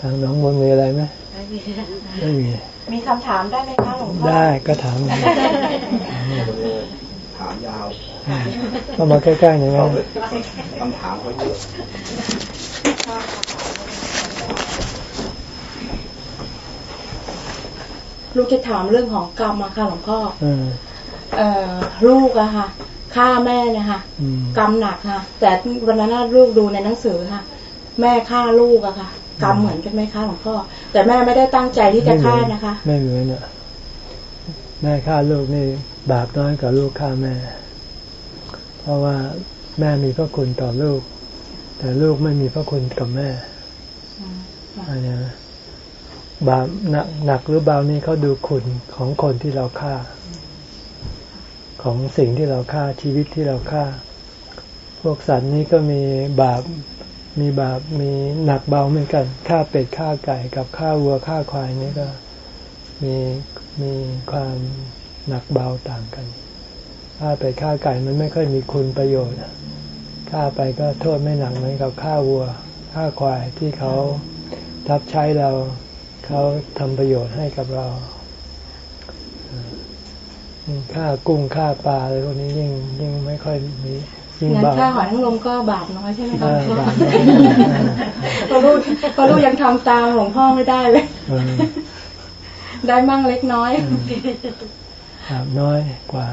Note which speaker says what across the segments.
Speaker 1: ทางน้องบนมีอะไรไหมไม่มี
Speaker 2: มีคำถามได้ไหมคะหลวงพ่อ
Speaker 1: ได้ก็ถาม
Speaker 3: ถามยาว
Speaker 1: เข้ามาใกล้ๆหน่อยนะ
Speaker 3: คำถามเขาเยอะ
Speaker 2: ลูกจะถามเรื่องของกรรมอะค่ะหลวงพ่อ
Speaker 1: อืม
Speaker 2: เอ่อลูกอะค่ะฆ่าแม่เนี่ยค่ะ
Speaker 1: อืม
Speaker 2: กรรมหนักค่ะ แต่วันนั้นน่ะลูกดูในหนังสือค่ะ แม่ฆ่าลูกอะค่ะ กรรมเหมือนกันไหมคะหลวงพ่อแต่แม่ไม่ได้ตั้งใจที่จะฆ่านะคะ
Speaker 1: ไม่เหมือนอะแม่ฆ่าลูกนี่บาปน้อยกว่าลูกฆ่าแม่ เพราะว่าแม่มีพระคุณต่อลูก แต่ลูกไม่มีพระคุณกับแม่
Speaker 2: อืมค่ะ
Speaker 1: อันนี้นะบาปหนักหนักหรือเบานี่เขาดูคุณของคนที่เราฆ่า ของสิ่งที่เราฆ่าชีวิตที่เราฆ่า พวกสัตว์นี้ก็มีบาป มีบาปมีหนักเบาเหมือนกันฆ่าเป็ดฆ่าไก่กับฆ่าวัวฆ่าควายนี่ก็มีมีความหนักเบาต่างกันฆ่าเป็ดฆ่าไก่มันไม่ค่อยมีคุณประโยชน์ฆ่าไปก็โทษไม่หนักเหมือนกับฆ่าวัวฆ่าควายที่เขาทับใช้เราเขาทำประโยชน์ให้กับเราฆ่ากุ้งฆ่าปลาอะไรพวกนี้ยิ่งยิ่งไม่ค่อยมี ยิ่ง
Speaker 2: งั้น
Speaker 1: เบา
Speaker 2: ฆ่าหอยนางรมก็บาปน้อยใช่ไหม
Speaker 1: เอ
Speaker 2: คะ
Speaker 1: อบาป
Speaker 2: เพราะลูกเพราะลูกยังทำตามหลวงพ่อไม่ได้เลย
Speaker 1: เออ
Speaker 2: ได้มั่งเล็กน้อย
Speaker 1: บาปน้อยกว่า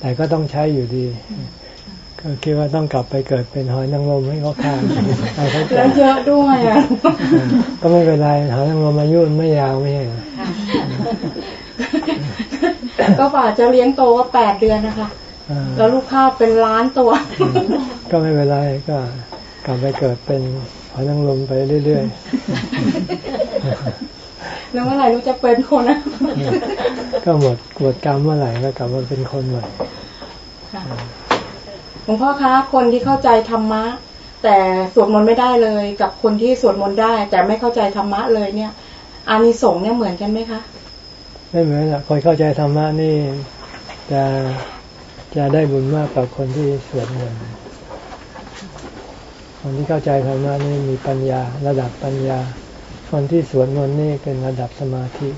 Speaker 1: แต่ก็ต้องใช้อยู่ดี ก็คิดว่าต้องกลับไปเกิดเป็นหอยนางรมให้เขาฆ่าให้เขา
Speaker 2: แล้วเยอะด้วยอะ
Speaker 1: ก็ไม่เป็นไรหอยนางรมอายุมันไม่ยาวไม่ใช่เหรอ
Speaker 2: ก็ฝ่าจะเลี้ยงโตก็แปดเดือนนะคะ
Speaker 1: อ่า
Speaker 2: แล้วลูกข้าวเป็นล้านตัว
Speaker 1: ก็ไม่เป็นไรก็กลับไปเกิดเป็นหอยนางรมไปเรื่อย
Speaker 2: แล้วเมื่อไหร่ลูกจะเป็นคนนะ
Speaker 1: ๆก็หมดหมดกรรมเมื่อไหร่ก็กลับมาเป็นคนใหม่
Speaker 2: ค่ะหลวงพ่อคะคนที่เข้าใจธรรมะ แต่สวดมนต์ไม่ได้เลย กับคนที่สวดมนต์ได้ แต่ไม่เข้าใจธรรมะเลยเนี่ยอานิสงส์เนี่ยเหมือนกันไหมคะ
Speaker 1: ไม่เหมือนอะคนเข้าใจธรรมะนี่จะ จะได้บุญมากกว่าคนที่สวดมนต์คนที่เข้าใจธรรมะนี่มีปัญญาระดับปัญญา คนที่สวดมนต์นี่เป็นระดับสมาธิ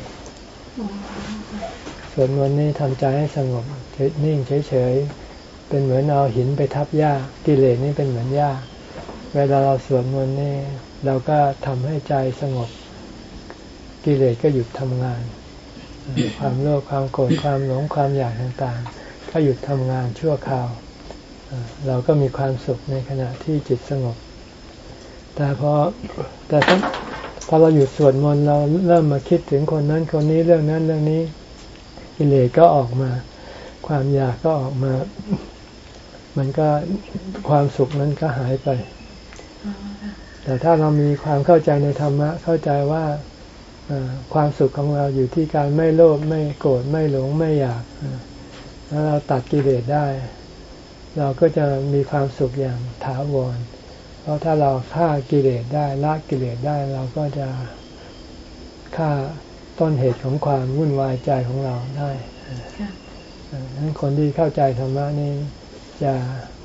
Speaker 1: สวดมนต์นี่ทำใจให้สงบนิ่งเฉยๆเป็นเหมือนเอาหินไปทับหญ้ากิเลสนี่เป็นเหมือนหญ้า เวลาเราสวดมนต์นี่เราก็ทำให้ใจสงบ กิเลสก็หยุดทำงาน ความโลภความโกรธความหลงความอยากต่างๆ ก็หยุดทำงานชั่วคราว เราก็มีความสุขในขณะที่จิตสงบ แต่พอแต่ถ้าพอเราหยุดสวดมนต์เราเริ่มมาคิดถึงคนนั้นคนนี้เรื่องนั้นเรื่องนี้กิเลสก็ออกมา ความอยากก็ออกมา มันก็ความสุขนั้นก็หายไป แต่ถ้าเรามีความเข้าใจในธรรมะ เข้าใจว่าความสุขของเราอยู่ที่การไม่โลภไม่โกรธไม่หลงไม่อยาก เอ่อแล้วเราตัดกิเลสได้ เราก็จะมีความสุขอย่างถาวร เพราะถ้าเราฆ่ากิเลสได้ละกิเลสได้ เราก็จะฆ่าต้นเหตุของความวุ่นวายใจของเราได้ดังนั้นคนที่เข้าใจธรรมะนี่จะ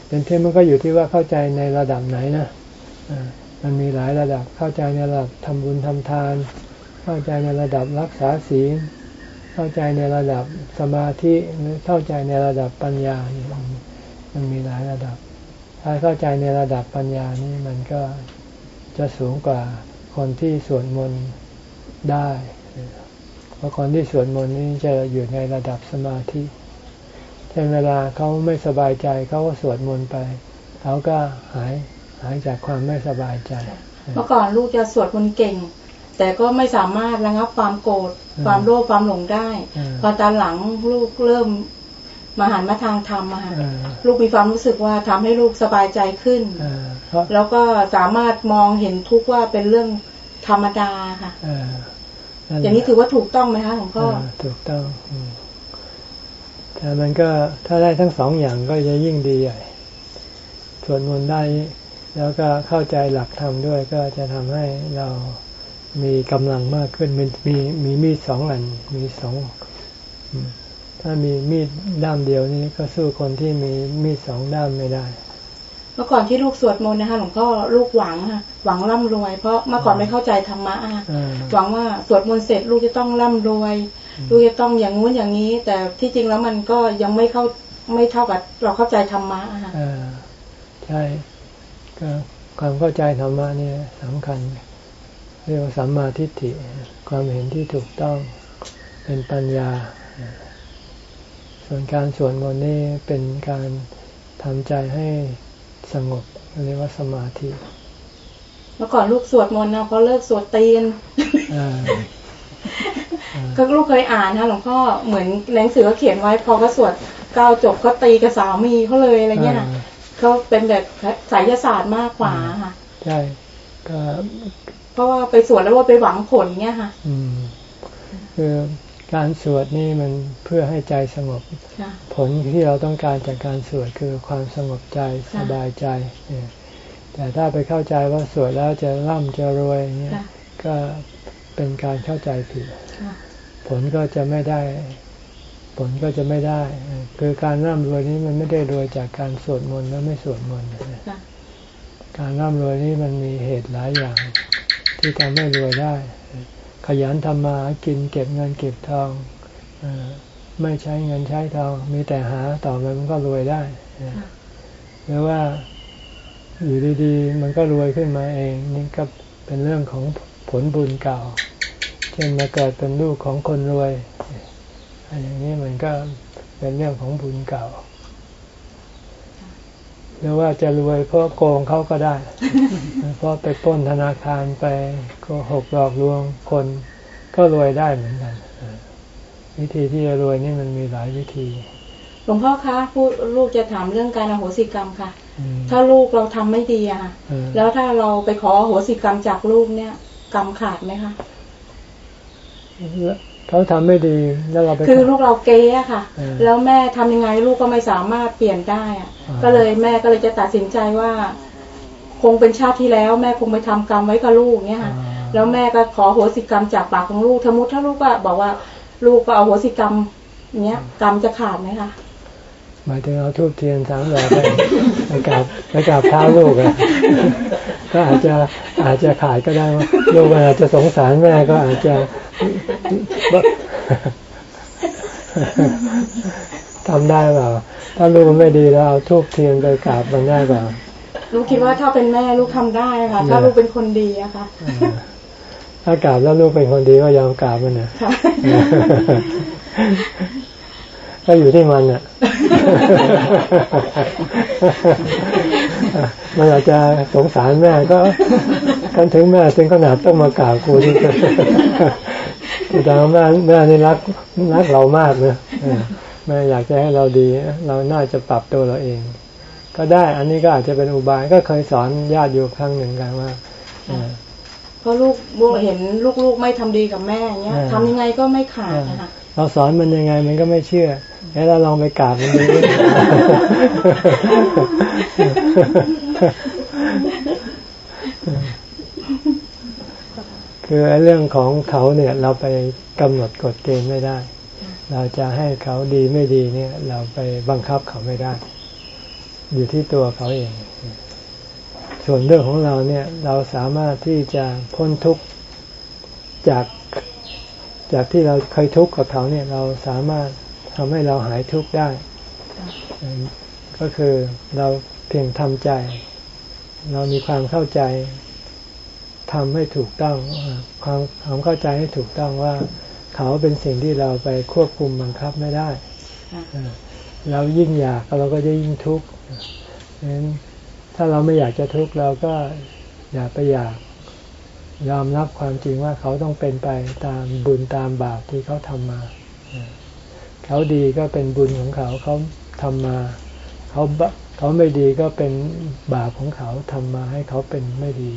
Speaker 1: เป็นเท่มันก็อยู่ที่ว่าเข้าใจในระดับไหนนะมันมีหลายระดับเข้าใจในระดับทำบุญทำทาน เข้าใจในระดับรักษาศีล เข้าใจในระดับสมาธิหรือเข้าใจในระดับปัญญานี่มันมันมีหลายระดับ ถ้าเข้าใจในระดับปัญญานี่มันก็จะสูงกว่าคนที่สวดมนต์ได้ เพราะคนที่สวดมนต์นี่จะอยู่ในระดับสมาธิเช่นเวลาเขาไม่สบายใจเขาก็สวดมนต์ไปเขาก็หายหายจากความไม่สบายใจ
Speaker 2: เมื่อก่อนลูกจะสวดมนต์เก่ง แต่ก็ไม่สามารถระงับความโกรธ
Speaker 1: อืม
Speaker 2: ความโลภความหลงได้
Speaker 1: อืม
Speaker 2: พอตอนหลังลูกเริ่มมาหันมาทางธรรมอะค่ะ
Speaker 1: เออ
Speaker 2: ลูกมีความรู้สึกว่าทำให้ลูกสบายใจขึ้น
Speaker 1: เออเพราะ
Speaker 2: แล้วก็สามารถมองเห็นทุกข์ว่าเป็นเรื่องธรรมดาค่ะ
Speaker 1: เออนั่นแหละ
Speaker 2: อย่างนี้ถือว่าถูกต้องไหมคะหลวงพ่อ
Speaker 1: เออถูกต้องอืมแต่มันก็ถ้าได้ทั้งสองอย่างก็จะยิ่งดีใหญ่สวดมนต์ได้แล้วก็เข้าใจหลักธรรมด้วยก็จะทำให้เรา มีกำลังมากขึ้นมีมีมีมีดสองอัน มีสองถ้ามีมีดด้ามเดียวนี้ก็สู้คนที่มีมีดสองด้ามไม่ได้
Speaker 2: เมื่อก่อนที่ลูกสวดมนต์นะคะหลวงพ่อลูกหวังค่ะหวังร่ำรวย เพราะเมื่อก่อนไม่เข้าใจธรรมะหวังว่าสวดมนต์เสร็จ ลูกจะต้องร่ำรวย ลูกจะต้องอย่างงู้นอย่างนี้ แต่ที่จริงแล้วมันก็ยังไม่เข้าไม่เท่ากับเราเข้าใจธรรมะค่ะ
Speaker 1: อ่าใช่ก็ความเข้าใจธรรมะนี่ยสำคัญ เรียกว่าสัมมาทิฏฐิความเห็นที่ถูกต้องเป็นปัญญา ส่วนการสวดมนต์นี่เป็นการทำใจให้สงบเรียกว่าสมาธิ
Speaker 2: เมื่อก่อนลูกสวดมนต์นะพอเลิกสวดตีน
Speaker 1: อ่า
Speaker 2: ก็ลูกเคยอ่านนะหลวงพ่อเหมือนหนังสือเขาเขียนไว้ พอก็สวดก้าวจบก็ตีกับสามีเขาเลยอะไรเงี้ยค่ะ
Speaker 1: อ่า
Speaker 2: เขาเป็นแบบไสายศาสตร์มากกว่าค่ะ
Speaker 1: ใช่ ก็
Speaker 2: เพราะว่าไปสวดแล้วว่าไปหวังผลเงี้ยค่ะ
Speaker 1: อืมคือการสวดนี่มันเพื่อให้ใจสงบ
Speaker 2: ค่ะ
Speaker 1: ผลที่เราต้องการจากการสวดคือความสงบใจ
Speaker 2: ค่ะ
Speaker 1: สบายใจเนี่ยแต่ถ้าไปเข้าใจว่าสวดแล้วจะร่ำจะรวยอย่างเงี้ย
Speaker 2: ค่ะ
Speaker 1: ก็เป็นการเข้าใจผิด
Speaker 2: ค่ะ
Speaker 1: ผลก็จะไม่ได้ ผลก็จะไม่ได้ คือการร่ำรวยนี้มันไม่ได้รวยจากการสวดมนต์และไม่สวดมนต์
Speaker 2: ค่ะ
Speaker 1: การร่ำรวยนี้มันมีเหตุหลายอย่าง ที่ทำให้รวยได้ ขยันทำมากินเก็บเงินเก็บทองไม่ใช้เงินใช้ทอง มีแต่หาต่อไปมันก็รวยได้หรือว่าอยู่ดีๆ มันก็รวยขึ้นมาเอง นี่ก็เป็นเรื่องของผลบุญเก่า เช่นมาเกิดเป็นลูกของคนรวยอันอย่างนี้มันก็เป็นเรื่องของบุญเก่า หรือว่าจะรวยเพราะโกงเขาก็ได้ เพราะไปปล้นธนาคารไปโกหกหลอกลวงคนก็รวยได้เหมือนกันเออวิธีที่จะรวยนี่มันมีหลายวิธี
Speaker 2: หลวงพ่อคะพูดลูกจะถามเรื่องการอโหสิกรรมค่ะ
Speaker 1: อืม
Speaker 2: ถ้าลูกเราทำไม่ดีอะค่ะ
Speaker 1: เออ
Speaker 2: แล้วถ้าเราไปขออโหสิกรรมจากลูกเนี่ย กรรมขาดไหมคะ
Speaker 1: เขาทำไม่ดีแล้วเราไป
Speaker 2: คือลูกเราเก๊อะค่ะ
Speaker 1: เออ
Speaker 2: แล้วแม่ทำยังไงลูกก็ไม่สามารถเปลี่ยนได้อะ
Speaker 1: อ่า
Speaker 2: ก็เลยแม่ก็เลยจะตัดสินใจว่า คงเป็นชาติที่แล้ว แม่คงไปทำกรรมไว้กับลูกเนี่ยค่ะ แล้วแม่ก็ขออโหสิกรรมจากปากของลูกสมมติถ้าลูกก็บอกว่า ลูกก็เอาโหสิกรรมเนี้ยกรรมจะขาดไหมคะ
Speaker 1: หมายถึงเอาทูบเทียนสามดอกไป ไปกราบไปกราบเท้าลูกอะก็อาจจะอาจจะขายก็ได้ว่าลูกอาจจะสงสารแม่ก็อาจจะทำได้เปล่า ถ้าลูกมันไม่ดีแล้วเอาทูบเทียนไปกราบมันได้เปล่า
Speaker 2: ลูกคิดว่าถ้าเป็นแม่ลูกทำได้ค่ะ ถ้าลูกเป็นคนดีอะค่ะ
Speaker 1: เออถ้ากราบแล้วลูกเป็นคนดีก็ยอมกราบมันนะ
Speaker 2: ค่ะ
Speaker 1: ก็อยู่ที่มันอะ มันอาจจะสงสารแม่ก็กันถึงแม่ถึงขนาดต้องมากราบกูที่แต่ว่าแม่แม่นี่รักรักเรามากเลยเออแม่อยากจะให้เราดี เราน่าจะปรับตัวเราเอง ก็ได้ อันนี้ก็อาจจะเป็นอุบายก็เคยสอนญาติอยู่ครั้งหนึ่งกันว่าเออ
Speaker 2: เพราะลูกลูกเห็นลูกๆไม่ทำดีกับแม่เนี้ย
Speaker 1: อ่า
Speaker 2: ทำยังไงก็ไม่ขาดนะคะ
Speaker 1: เราสอนมันยังไงมันก็ไม่เชื่อ แล้วเราลองไปกราบมันดูคือไอ้เรื่องของเขาเนี่ย เราไปกำหนดกฎเกณฑ์ไม่ได้ เราจะให้เขาดีไม่ดีเนี่ย เราไปบังคับเขาไม่ได้ อยู่ที่ตัวเขาเอง ส่วนเรื่องของเราเนี่ย เราสามารถที่จะพ้นทุกข์จากจากที่เราเคยทุกข์กับเขาเนี่ย เราสามารถ ทำให้เราหายทุกข์ได้ ก็คือเราเพียงทำใจ เรามีความเข้าใจทำให้ถูกต้องความความเข้าใจให้ถูกต้องว่า เขาเป็นสิ่งที่เราไปควบคุมบังคับไม่ได้เออเรายิ่งอยากเราก็จะยิ่งทุกข์ฉะนั้นถ้าเราไม่อยากจะทุกข์เราก็อย่าไปอยากยอมรับความจริงว่าเขาต้องเป็นไปตามบุญตามบาปที่เขาทำมา เขาดีก็เป็นบุญของเขาเขาทำมา เขาบเขาไม่ดีก็เป็นบาปของเขาทำมาให้เขาเป็นไม่ดี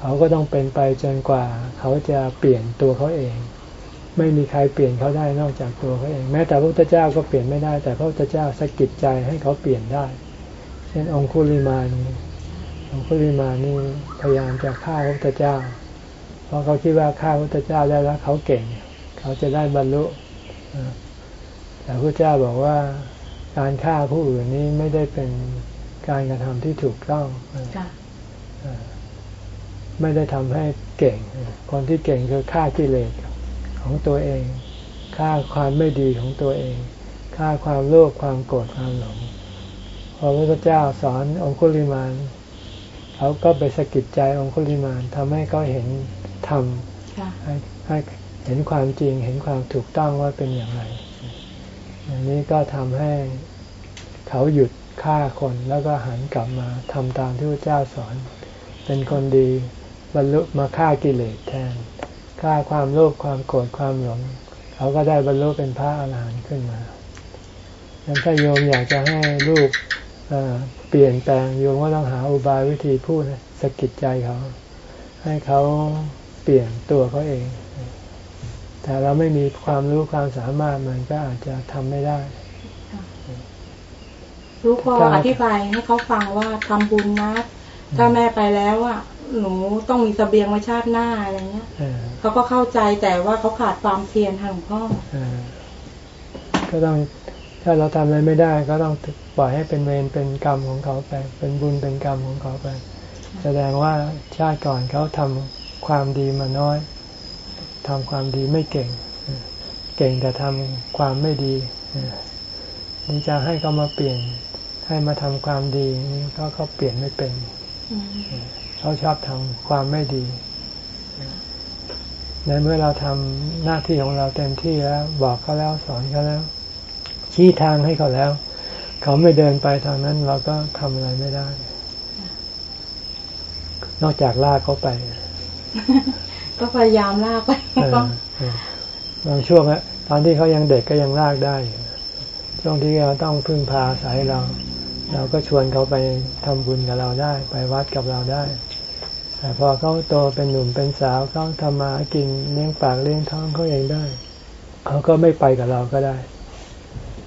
Speaker 1: เขาก็ต้องเป็นไปจนกว่า เขาจะเปลี่ยนตัวเขาเอง ไม่มีใครเปลี่ยนเขาได้นอกจากตัวเขาเอง แม้แต่พระพุทธเจ้าก็เปลี่ยนไม่ได้ แต่พระพุทธเจ้าสะกิดใจให้เขาเปลี่ยนได้ เช่นองคุลิมานองคุลิมานี่พยายามจะฆ่าพระพุทธเจ้า เพราะเขาคิดว่าฆ่าพระพุทธเจ้าได้แล้วเขาเก่ง เขาจะได้บรรลุ แต่พระพุทธเจ้าบอกว่าการฆ่าผู้อื่นนี้ไม่ได้เป็นการกระทำที่ถูกต้อง
Speaker 2: ค่ะ
Speaker 1: ไม่ได้ทำให้เก่ง คนที่เก่งคือฆ่ากิเลสของตัวเองฆ่าความไม่ดีของตัวเองฆ่าความโลภความโกรธความหลงพระพุทธเจ้าสอนองคุลิมานเขาก็ไปสะกิดใจองคุลิมานทำให้เขาเห็นธรรม
Speaker 2: ค่ะ
Speaker 1: ให้ให้ เห็นความจริงเห็นความถูกต้องว่าเป็นอย่างไรอย่างนี้ก็ทำให้เขาหยุดฆ่าคนแล้วก็หันกลับมาทำตามที่พระเจ้าสอน เป็นคนดีบรรลุมาฆ่ากิเลสแทนฆ่าความโลภความโกรธความหลงเขาก็ได้บรรลุเป็นพระอาหารหันต์ขึ้นมาดังถ้าโยมอยากจะให้ลูกเเปลี่ยนแปลงโยมก็ต้องหาอุบายวิธีพูดสะกิดใจเขา ให้เขาเปลี่ยนตัวเขาเอง แต่เราไม่มีความรู้ความสามารถมันก็อาจจะทำไม่ได้
Speaker 2: ลูกก็อธิบายให้เขาฟังว่าทำบุญนะถ้าแม่ไปแล้วอะหนูต้องมีเสบียงไว้ชาติหน้าอะไรเงี้ย
Speaker 1: เออ
Speaker 2: เขาก็เข้าใจแต่ว่าเขาขาดความเพียรทางหลวงพ่อ
Speaker 1: เออก็ต้องถ้าเราทำอะไรไม่ได้ก็ต้องปล่อยให้เป็นเวรเป็นกรรมของเขาไป เป็นบุญเป็นกรรมของเขาไป แสดงว่าชาติก่อนเขาทำความดีมาน้อย ทำความดีไม่เก่ง เก่งแต่ทำความไม่ดีนี่จะให้เขามาเปลี่ยน ให้มาทำความดีนี่เขาเปลี่ยนไม่เป็นเขาชอบทำความไม่ดีในเมื่อเราทำหน้าที่ของเราเต็มที่แล้ว บอกเขาแล้วสอนเขาแล้ว ชี้ทางให้เขาแล้ว เขาไม่เดินไปทางนั้น เราก็ทำอะไรไม่ได้ นอกจากลากเขาไป
Speaker 2: ก็พยายามลากไป
Speaker 1: บางช่วงอะตอนที่เขายังเด็กก็ยังลากได้อยู่ช่วงที่เราต้องพึ่งพาอายเรา เราก็ชวนเขาไปทำบุญกับเราได้ ไปวัดกับเราได้ แต่พอเขาโตเป็นหนุ่มเป็นสาวเขาทำมากินเลี้ยงปากเลี้ยงท้องเขาเองได้ เขาก็ไม่ไปกับเราก็ได้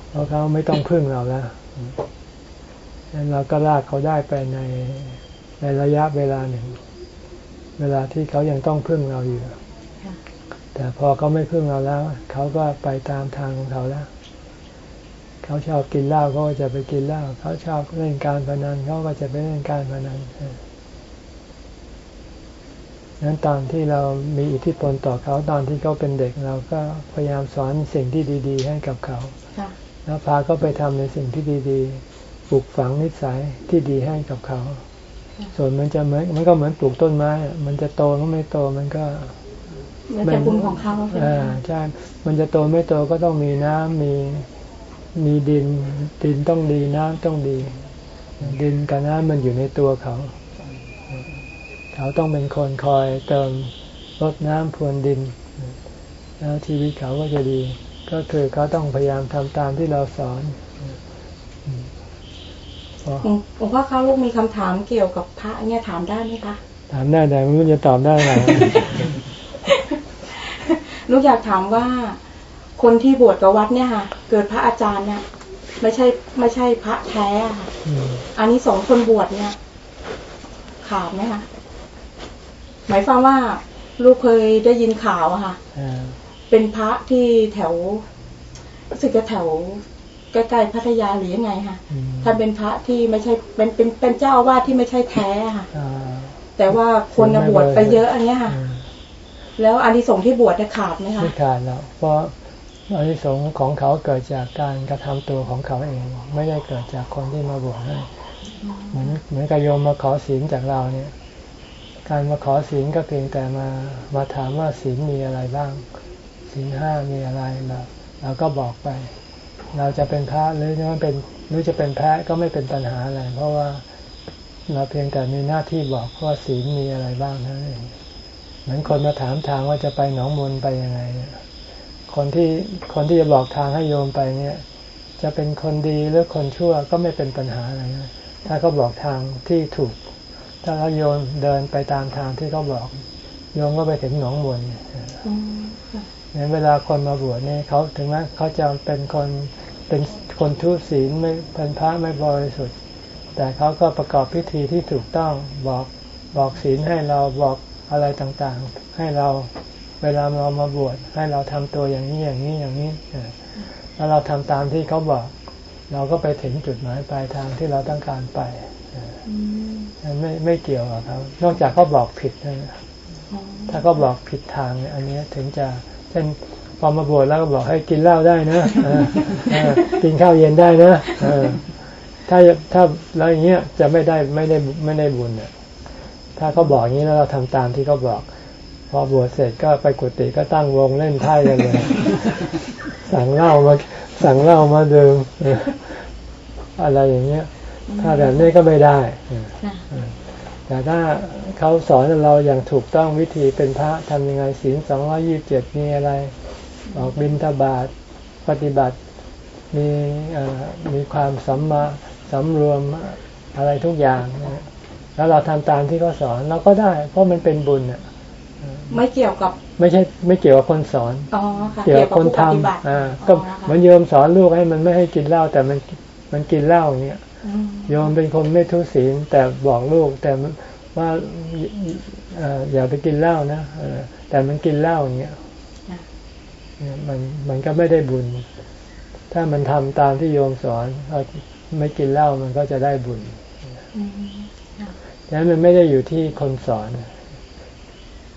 Speaker 1: เพราะเขาไม่ต้องพึ่งเราแล้วงั้นเราก็ลากเขาได้ไปในในระยะเวลาหนึ่ง เวลาที่เขายังต้องพึ่งเราอยู่ แต่พอเขาไม่พึ่งเราแล้ว เขาก็ไปตามทางของเขาแล้ว เขาชอบกินเหล้าเขาก็จะไปกินเหล้าเขาชอบเล่นการพนันเขาก็จะไปเล่นการพนันเออนั้นตอนที่เรามีอิทธิพลต่อเขาตอนที่เขาเป็นเด็กเราก็พยายามสอนสิ่งที่ดี ๆ ให้กับเขา
Speaker 2: ค่ะ
Speaker 1: แล้วพาเขาไปทำในสิ่งที่ดี ๆ ปลูกฝังนิสัยที่ดีให้กับเขา ส่วนมันจะเหมือนมันก็เหมือนปลูกต้นไม้อะมันจะโตหรือไม่โตมันก็
Speaker 2: มันจะบุญของเขาใช่ไหม
Speaker 1: อ่า
Speaker 2: คะ
Speaker 1: ใช่ มันจะโตไม่โตก็ต้องมีน้ำมีมีดิน ดินต้องดีน้ำต้องดี ดินกับน้ำมันอยู่ในตัวเขา เขาต้องเป็นคนคอยเติมรดน้ำพรวนดิน แล้วชีวิตเขาก็จะดี ก็คือเขาต้องพยายามทำตามที่เราสอนพอ
Speaker 2: หลวงหลวงพ่อคะลูกมีคำถามเกี่ยวกับพระเนี่ยถามได้ไหมคะ
Speaker 1: ถามได้แต่ไม่รู้จะตอบได้ไหม
Speaker 2: ลูกอยากถามว่าคนที่บวชกับวัดเนี่ยค่ะ เกิดพระอาจารย์เนี่ยไม่ใช่ไม่ใช่พระแท้อะค่ะ
Speaker 1: อืม
Speaker 2: อันนี้สองคนบวชเนี่ย ขาดไหมคะหมายความว่าลูกเคยได้ยินข่าวอะค่ะ
Speaker 1: อ่า
Speaker 2: เป็นพระที่แถวรู้สึกจะแถว ใกล้ๆพัทยาหรือยังไงค่ะ
Speaker 1: อืม
Speaker 2: ท่านเป็นพระที่ไม่ใช่เป็นเป็นเป็นเจ้าอาวาสที่ไม่ใช่แท้อะค่ะ
Speaker 1: อ่า
Speaker 2: แต่ว่าคนน่ะบวชไปเยอะอันเนี้ยค่ะ
Speaker 1: อืม
Speaker 2: แล้วอันที่สงส์ที่บวชเนี่ยขาดไหมคะ
Speaker 1: ไม่ขาดแล้วเพราะอานิสงส์ของเขาเกิดจากการกระทำตัวของเขาเอง ไม่ได้เกิดจากคนที่มาบวชให้เหมือนเหมือนกับโยมมาขอศีลจากเราเนี่ย การมาขอศีลก็เพียงแต่มามาถามว่าศีลมีอะไรบ้างศีลห้ามีอะไรเราเราก็บอกไป เราจะเป็นพระหรือจะไม่เป็นหรือจะเป็นแพะก็ไม่เป็นปัญหาอะไร เพราะว่าเราเพียงแต่มีหน้าที่บอกว่าศีลมีอะไรบ้างเท่านั้นเองเหมือนคนมาถามทางว่าจะไปหนองมนไปยังไงเนี่ยคนที่คนที่จะบอกทางให้โยมไปเนี่ย จะเป็นคนดีหรือคนชั่วก็ไม่เป็นปัญหาอะไรนะถ้าเขาบอกทางที่ถูก ถ้าเราโยมเดินไปตามทางที่เขาบอก โยมก็ไปถึงหนองมน
Speaker 2: อืมค่ะ
Speaker 1: เนี่ยเวลาคนมาบวชเนี่ยเขาถึงแม้เขาจะเป็นคน เป็นคนทุศีลไม่เป็นพระไม่บริสุทธิ์ แต่เขาก็ประกอบพิธีที่ถูกต้องบอกบอกศีลให้เราบอกอะไรต่างๆ ให้เราเวลาเรามาบวชให้เราทำตัวอย่างนี้อย่างนี้อย่างนี้ออแล้วเราทำตามที่เขาบอก เราก็ไปถึงจุดหมายปลายทางที่เราต้องการไป
Speaker 2: อืม
Speaker 1: ไม่ไม่เกี่ยวกับเขานอกจากเขาบอกผิดนะถ้าเขาบอกผิดทางเนี่ยอันนี้ถึงจะเช่น พอมาบวชแล้วก็บอกให้กินเหล้าได้นะเออเออกินข้าวเย็นได้นะเออถ้าถ้าแล้วอย่างเงี้ยจะไม่ได้ไม่ได้ไม่ได้บุญเนี่ยถ้าเขาบอกอย่างนี้แล้วเราทำตามที่เขาบอก พอบวชเสร็จก็ไปกุฏิก็ตั้งวงเล่นไพ่กันเลย สั่งเหล้ามาสั่งเหล้ามาดื่มเอออะไรอย่างเงี้ย ถ้าแบบนี้ก็ไม่ได้เออ
Speaker 2: ค่ะ
Speaker 1: แต่ถ้าเขาสอนเราอย่างถูกต้องวิธีเป็นพระทำยังไงศีลสองร้อยี่บเจ็ดมีอะไร ออกบิณฑบาตปฏิบัติมีเอ่อมีความสัมมาสำรวมอะไรทุกอย่างเนี่ยแล้วเราทำตามที่เขาสอนเราก็ได้ เพราะมันเป็นบุญอะ
Speaker 2: ไม่เกี่ยวกับ
Speaker 1: ไม่ใช่ไม่เกี่ยวกับคนสอน
Speaker 2: อ๋อค่ะ
Speaker 1: เกี่ยวกับคน
Speaker 2: ผู้
Speaker 1: ท
Speaker 2: ปฏิบัติำ
Speaker 1: อ่า
Speaker 2: อ๋
Speaker 1: ก็
Speaker 2: อ
Speaker 1: เห
Speaker 2: ค่ะ
Speaker 1: มือนโยมสอนลูกให้มันไม่ให้กินเหล้าแต่มันมันกินเหล้าอย่างเงี้ย
Speaker 2: อืม
Speaker 1: โยมเป็นคนไม่ทุศีลแต่บอกลูกแต่ว่าเอ่ออย่าไปกินเหล้านะเออแต่มันกินเหล้าอย่างเงี้ย
Speaker 2: ค่ะ
Speaker 1: เนี่ย มันมันก็ไม่ได้บุญ ถ้ามันทำตามที่โยมสอนเอาไม่กินเหล้ามันก็จะได้บุญ
Speaker 2: อืมค่ะ
Speaker 1: ดังนั้นมันไม่ได้อยู่ที่คนสอน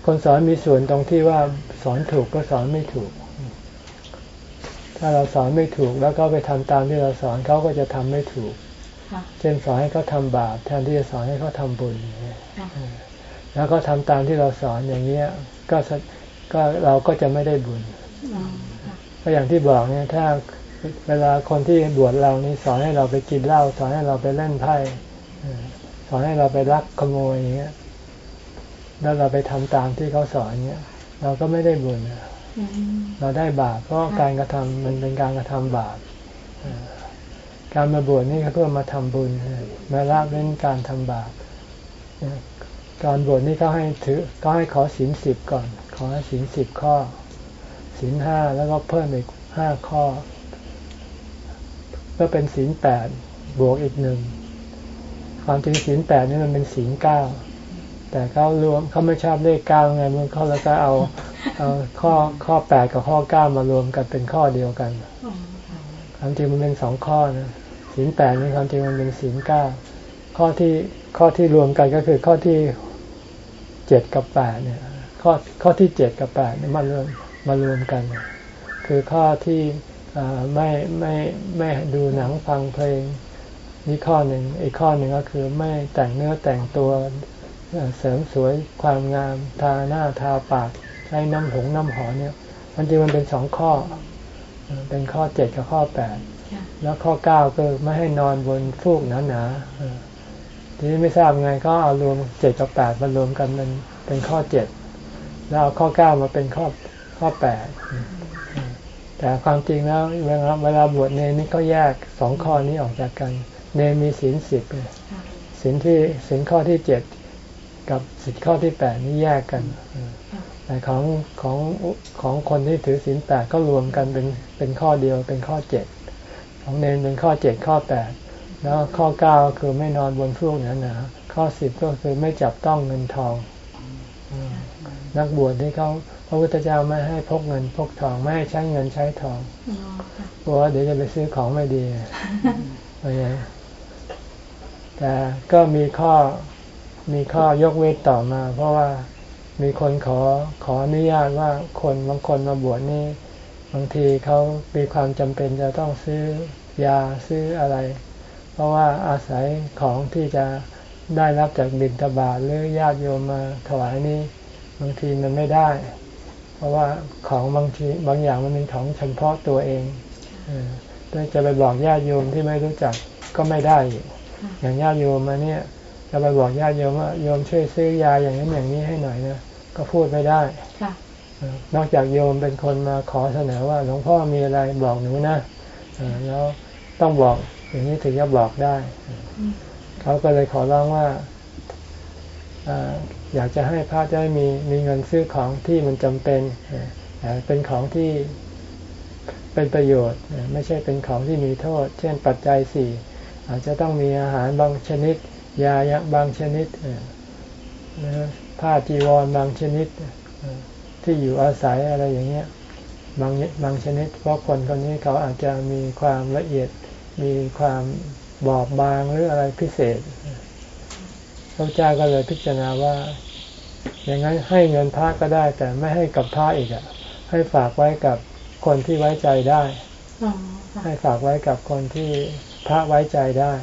Speaker 1: คนสอนมีส่วนตรงที่ว่าสอนถูกก็สอนไม่ถูก ถ้าเราสอนไม่ถูกแล้วก็ไปทำตามที่เราสอนเขาก็จะทำไม่ถูก
Speaker 2: ค่ะ
Speaker 1: เช่นสอนให้เขาทำบาปแทนที่จะสอนให้เขาทำบุญอย่างเงี้ย
Speaker 2: ค่ะ
Speaker 1: แล้วก็ทำตามที่เราสอนอย่างเงี้ย ก็สก็เราก็จะไม่ได้บุญ
Speaker 2: อ๋อค่ะ
Speaker 1: ก็อย่างที่บอกเนี่ยถ้าเวลาคนที่บวชเรานี่สอนให้เราไปกินเหล้าสอนให้เราไปเล่นไพ่สอนให้เราไปลักขโมยอย่างเงี้ย แล้วเราไปทำตามที่เขาสอนเงี้ย เราก็ไม่ได้บุญเราได้บาปเพราะการกระทำมันเป็นการกระทำบาปการมาบวชนี่ก็เพื่อมาทำบุญมาละเว้นการทำบาปการบวชนี่ก็ให้ถือก็ให้ขอศีลสิบก่อน ขอศีลสิบข้อ ศีลห้าแล้วก็เพิ่มอีกห้าข้อ ก็เป็นศีลแปดบวกอีกหนึ่งความจริงศีลแปดนี่มันเป็นศีลเก้าแต่เขารวมเขาไม่ชอบเลขเก้าไงมันเขาแล้วก็เอาเอาข้อข้อแปดกับข้อเก้ามารวมกันเป็นข้อเดียวกัน
Speaker 2: อ๋อค่ะ
Speaker 1: ความจริงมันเป็นสองข้อนะศีลแปดนี่ความจริงมันเป็นศีลเก้าข้อที่ข้อที่รวมกันก็คือข้อที่เจ็ดกับแปดเนี่ย ข้อข้อที่เจ็ดกับแปดเนี่ยมารวม มารวมกัน คือข้อที่อ่าไม่ไม่ไม่ดูหนังฟังเพลงนี่ข้อหนึ่งอีกข้อหนึ่งก็คือไม่แต่งเนื้อแต่งตัวเอ่อเสริมสวยความงามทาหน้าทาปากใช้น้ำหงน้ำหอมเนี่ยมันจริงมันเป็นสองข้อเอ่อเป็นข้อเจ็ดกับข้อแปด
Speaker 2: ค่ะ
Speaker 1: แล้วข้อเก้าก็ไม่ให้นอนบนฟูกหนาๆเออทีนี้ไม่ทราบไงก็เอารวมเจ็ดกับแปดมารวมกันเป็นเป็นข้อเจ็ดแล้วเอาข้อเก้ามาเป็นข้อ ข้อแปดแต่ความจริงแล้วเวลาเวลาบวชเนนี่ก็แยกสองข้อนี้ออกจากกัน เนรมีศีลสิบ
Speaker 2: ค่ะ
Speaker 1: ศีลที่ศีลข้อที่เจ็ดกับศีลข้อที่แปดนี่แยกกันแต่ของของของคนที่ถือศีลแปดก็รวมกันเป็นเป็นข้อเดียวเป็นข้อเจ็ดของเนนเป็นข้อเจ็ดข้อแปดแล้วข้อเก้าคือไม่นอนบนฟูกหนาหนาข้อสิบก็คือไม่จับต้องเงินทองนักบวชที่เขา พระพุทธเจ้าไม่ให้พกเงินพกทองไม่ให้ใช้เงินใช้ทอง
Speaker 2: อ๋อค่ะ
Speaker 1: กลัวว่าเดี๋ยวจะไปซื้อของไม่ดีอะไรอย่างนี้แต่ก็มีข้อมีข้อยกเว้นต่อมา เพราะว่ามีคนขอขออนุญาตว่าคนบางคนมาบวชนี่บางทีเขามีความจำเป็นจะต้องซื้อยาซื้ออะไร เพราะว่าอาศัยของที่จะได้รับจากบิณฑบาตหรือญาติโยมมาถวายนี่บางทีมันไม่ได้ เพราะว่าของบางทีบางอย่างมันเป็นของเฉพาะตัวเองเออถ้าจะไปบอกญาติโยมที่ไม่รู้จักก็ไม่ได้อีกอย่างญาติโยมมาเนี่ยจะไปบอกญาติโยมว่าโยมช่วยซื้อยาอย่างนั้นอย่างนี้ให้หน่อยนะก็พูดไม่ได้
Speaker 2: ค่ะ
Speaker 1: เออนอกจากโยมเป็นคนมาขอเสนอว่าหลวงพ่อมีอะไรบอกหนูนะเออแล้วต้องบอกอย่างนี้ถึงจะบอกได้
Speaker 2: อืม
Speaker 1: เขาก็เลยขอร้องว่าเอยากจะให้พระจะได้มีมีเงินซื้อของที่มันจำเป็น เป็นของที่เป็นประโยชน์ ไม่ใช่เป็นของที่มีโทษ เช่นปัจจัยสี่อาจจะต้องมีอาหารบางชนิด ยาบางชนิดผ้าจีวรบางชนิดที่อยู่อาศัยอะไรอย่างเงี้ยบางบางชนิด เพราะคนคนนี้เขาอาจจะมีความละเอียดมีความบอบบางหรืออะไรพิเศษ พระเจ้าก็เลยพิจารณาว่า อย่างนั้นให้เงินพระก็ได้ แต่ไม่ให้กับพระอีกอะให้ฝากไว้กับคนที่ไว้ใจได้
Speaker 2: อ๋อค่ะ
Speaker 1: ให้ฝากไว้กับคนที่พระไว้ใจได้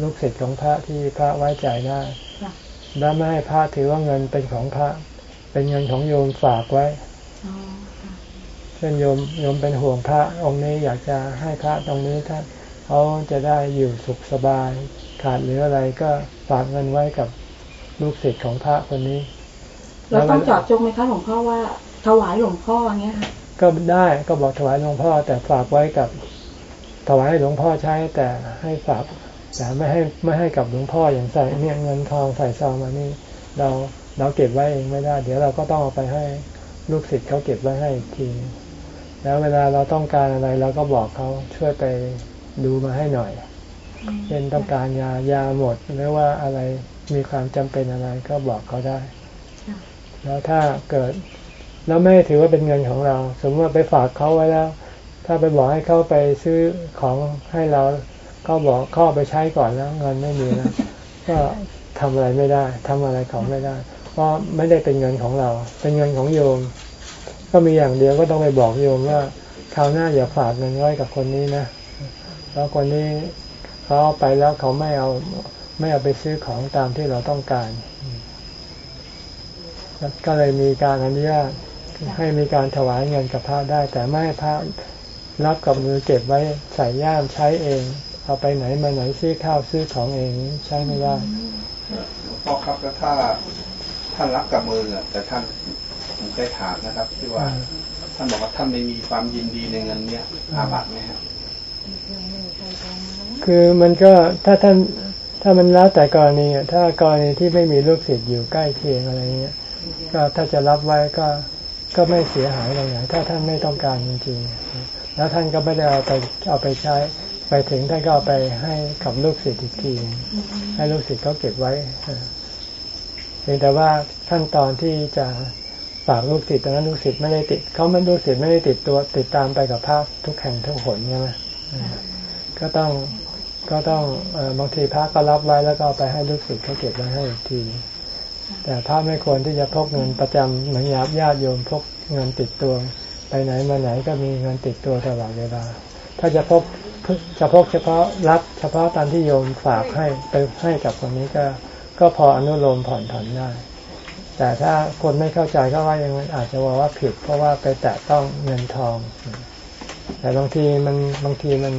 Speaker 1: ลูกศิษย์ของพระที่พระไว้ใจได้
Speaker 2: ค่ะ
Speaker 1: และไม่ให้พระถือว่าเงินเป็นของพระ เป็นเงินของโยมฝากไว้
Speaker 2: อ๋อค่ะ
Speaker 1: เช่นโยมโยมเป็นห่วงพระองค์นี้อยากจะให้พระตรงนี้ถ้าเขาจะได้อยู่สุขสบาย ขาดหรืออะไรก็ฝากเงินไว้กับลูกศิษย์ของพระคนนี้
Speaker 2: เราต้องเจาะจงไหมคะหลวงพ่อว่าถวายหลวงพ่ออย่างเงี้ยค่ะ
Speaker 1: ก็ได้ก็บอกถวายหลวงพ่อ แต่ฝากไว้กับถวายให้หลวงพ่อใช้แต่ให้ฝากแต่ไม่ให้ไม่ให้กับหลวงพ่ออย่างใส่เนี่ยเงินทองใส่ซองมานี่เราเราเก็บไว้เองไม่ได้ เดี๋ยวเราก็ต้องเอาไปให้ลูกศิษย์เขาเก็บไว้ให้อีกที แล้วเวลาเราต้องการอะไรเราก็บอกเขาช่วยไปดูมาให้หน่อย เช่นต้องการยายาหมดหรือว่าอะไรมีความจำเป็นอะไรก็บอกเขาได้
Speaker 2: ค่ะ
Speaker 1: แล้วถ้าเกิดแล้วไม่ถือว่าเป็นเงินของเรา สมมติว่าไปฝากเขาไว้แล้ว ถ้าไปบอกให้เขาไปซื้อของให้เราเขาบอกเข้าไปใช้ก่อนแล้ว เงินไม่มีแล้วก็ทำอะไรไม่ได้ทำอะไรของไม่ได้ เพราะไม่ได้เป็นเงินของเรา เป็นเงินของโยม ก็มีอย่างเดียวก็ต้องไปบอกโยมว่าคราวหน้าอย่าฝากเงินไว้กับคนนี้นะ แล้วคนนี้ เขาเอาไปแล้วเขาไม่เอาไม่เอาไปซื้อของตามที่เราต้องการ ก็เลยมีการอนุญาตให้มีการถวายเงินกับพระได้ แต่ไม่ให้พระรับกับมือเก็บไว้ใส่ย่ามใช้เอง เอาไปไหนมาไหนซื้อข้าวซื้อของเองใช้ไม่ได้
Speaker 3: หลวงพ่อครับแล้วถ้าท่านรับกับมืออะแต่ท่านผมเคยถามนะครับที่ว่าท่านบอกว่าท่านไม่มีความยินดีในเงินเนี้ยอาบัติไหมครับ
Speaker 1: คือมันก็ถ้าท่านถ้ามันแล้วแต่กรณีอะถ้ากรณีที่ไม่มีลูกศิษย์อยู่ใกล้เคียงอะไรเงี้ยก็ถ้าจะรับไว้ก็ก็ไม่เสียหายตรงไหนถ้าท่านไม่ต้องการจริงๆ แล้วท่านก็ไม่ได้เอาไปเอาไปใช้ ไปถึงท่านก็เอาไปให้กับลูกศิษย์อีกทีให้ลูกศิษย์เขาเก็บไว้เพียงแต่ว่าขั้นตอนที่จะฝากลูกศิษย์ตอนนั้นลูกศิษย์ไม่ได้ติดเขาไม่ลูกศิษย์ไม่ได้ติดตัวติดตามไปกับภาคทุกแห่งทุกหนใช่ไหมก็ต้อง ก็ต้องบางทีพระก็รับไว้แล้วก็เอาไปให้ลูกศิษย์เขาเก็บไว้ให้อีกที แต่พระไม่ควรที่จะพกเงินประจำเหมือนญาติญาติโยมพกเงินติดตัว ไปไหนมาไหนก็มีเงินติดตัวตลอดเวลา ถ้าจะพกจะพกเฉพาะรับเฉพาะตามที่โยมฝากให้ไปให้กับคนนี้ก็ ก็พออนุโลมผ่อนผันได้ แต่ถ้าคนไม่เข้าใจก็ว่ายังไงอาจจะว่าว่าผิด เพราะว่าไปแตะต้องเงินทอง แต่บางทีมันบางทีมัน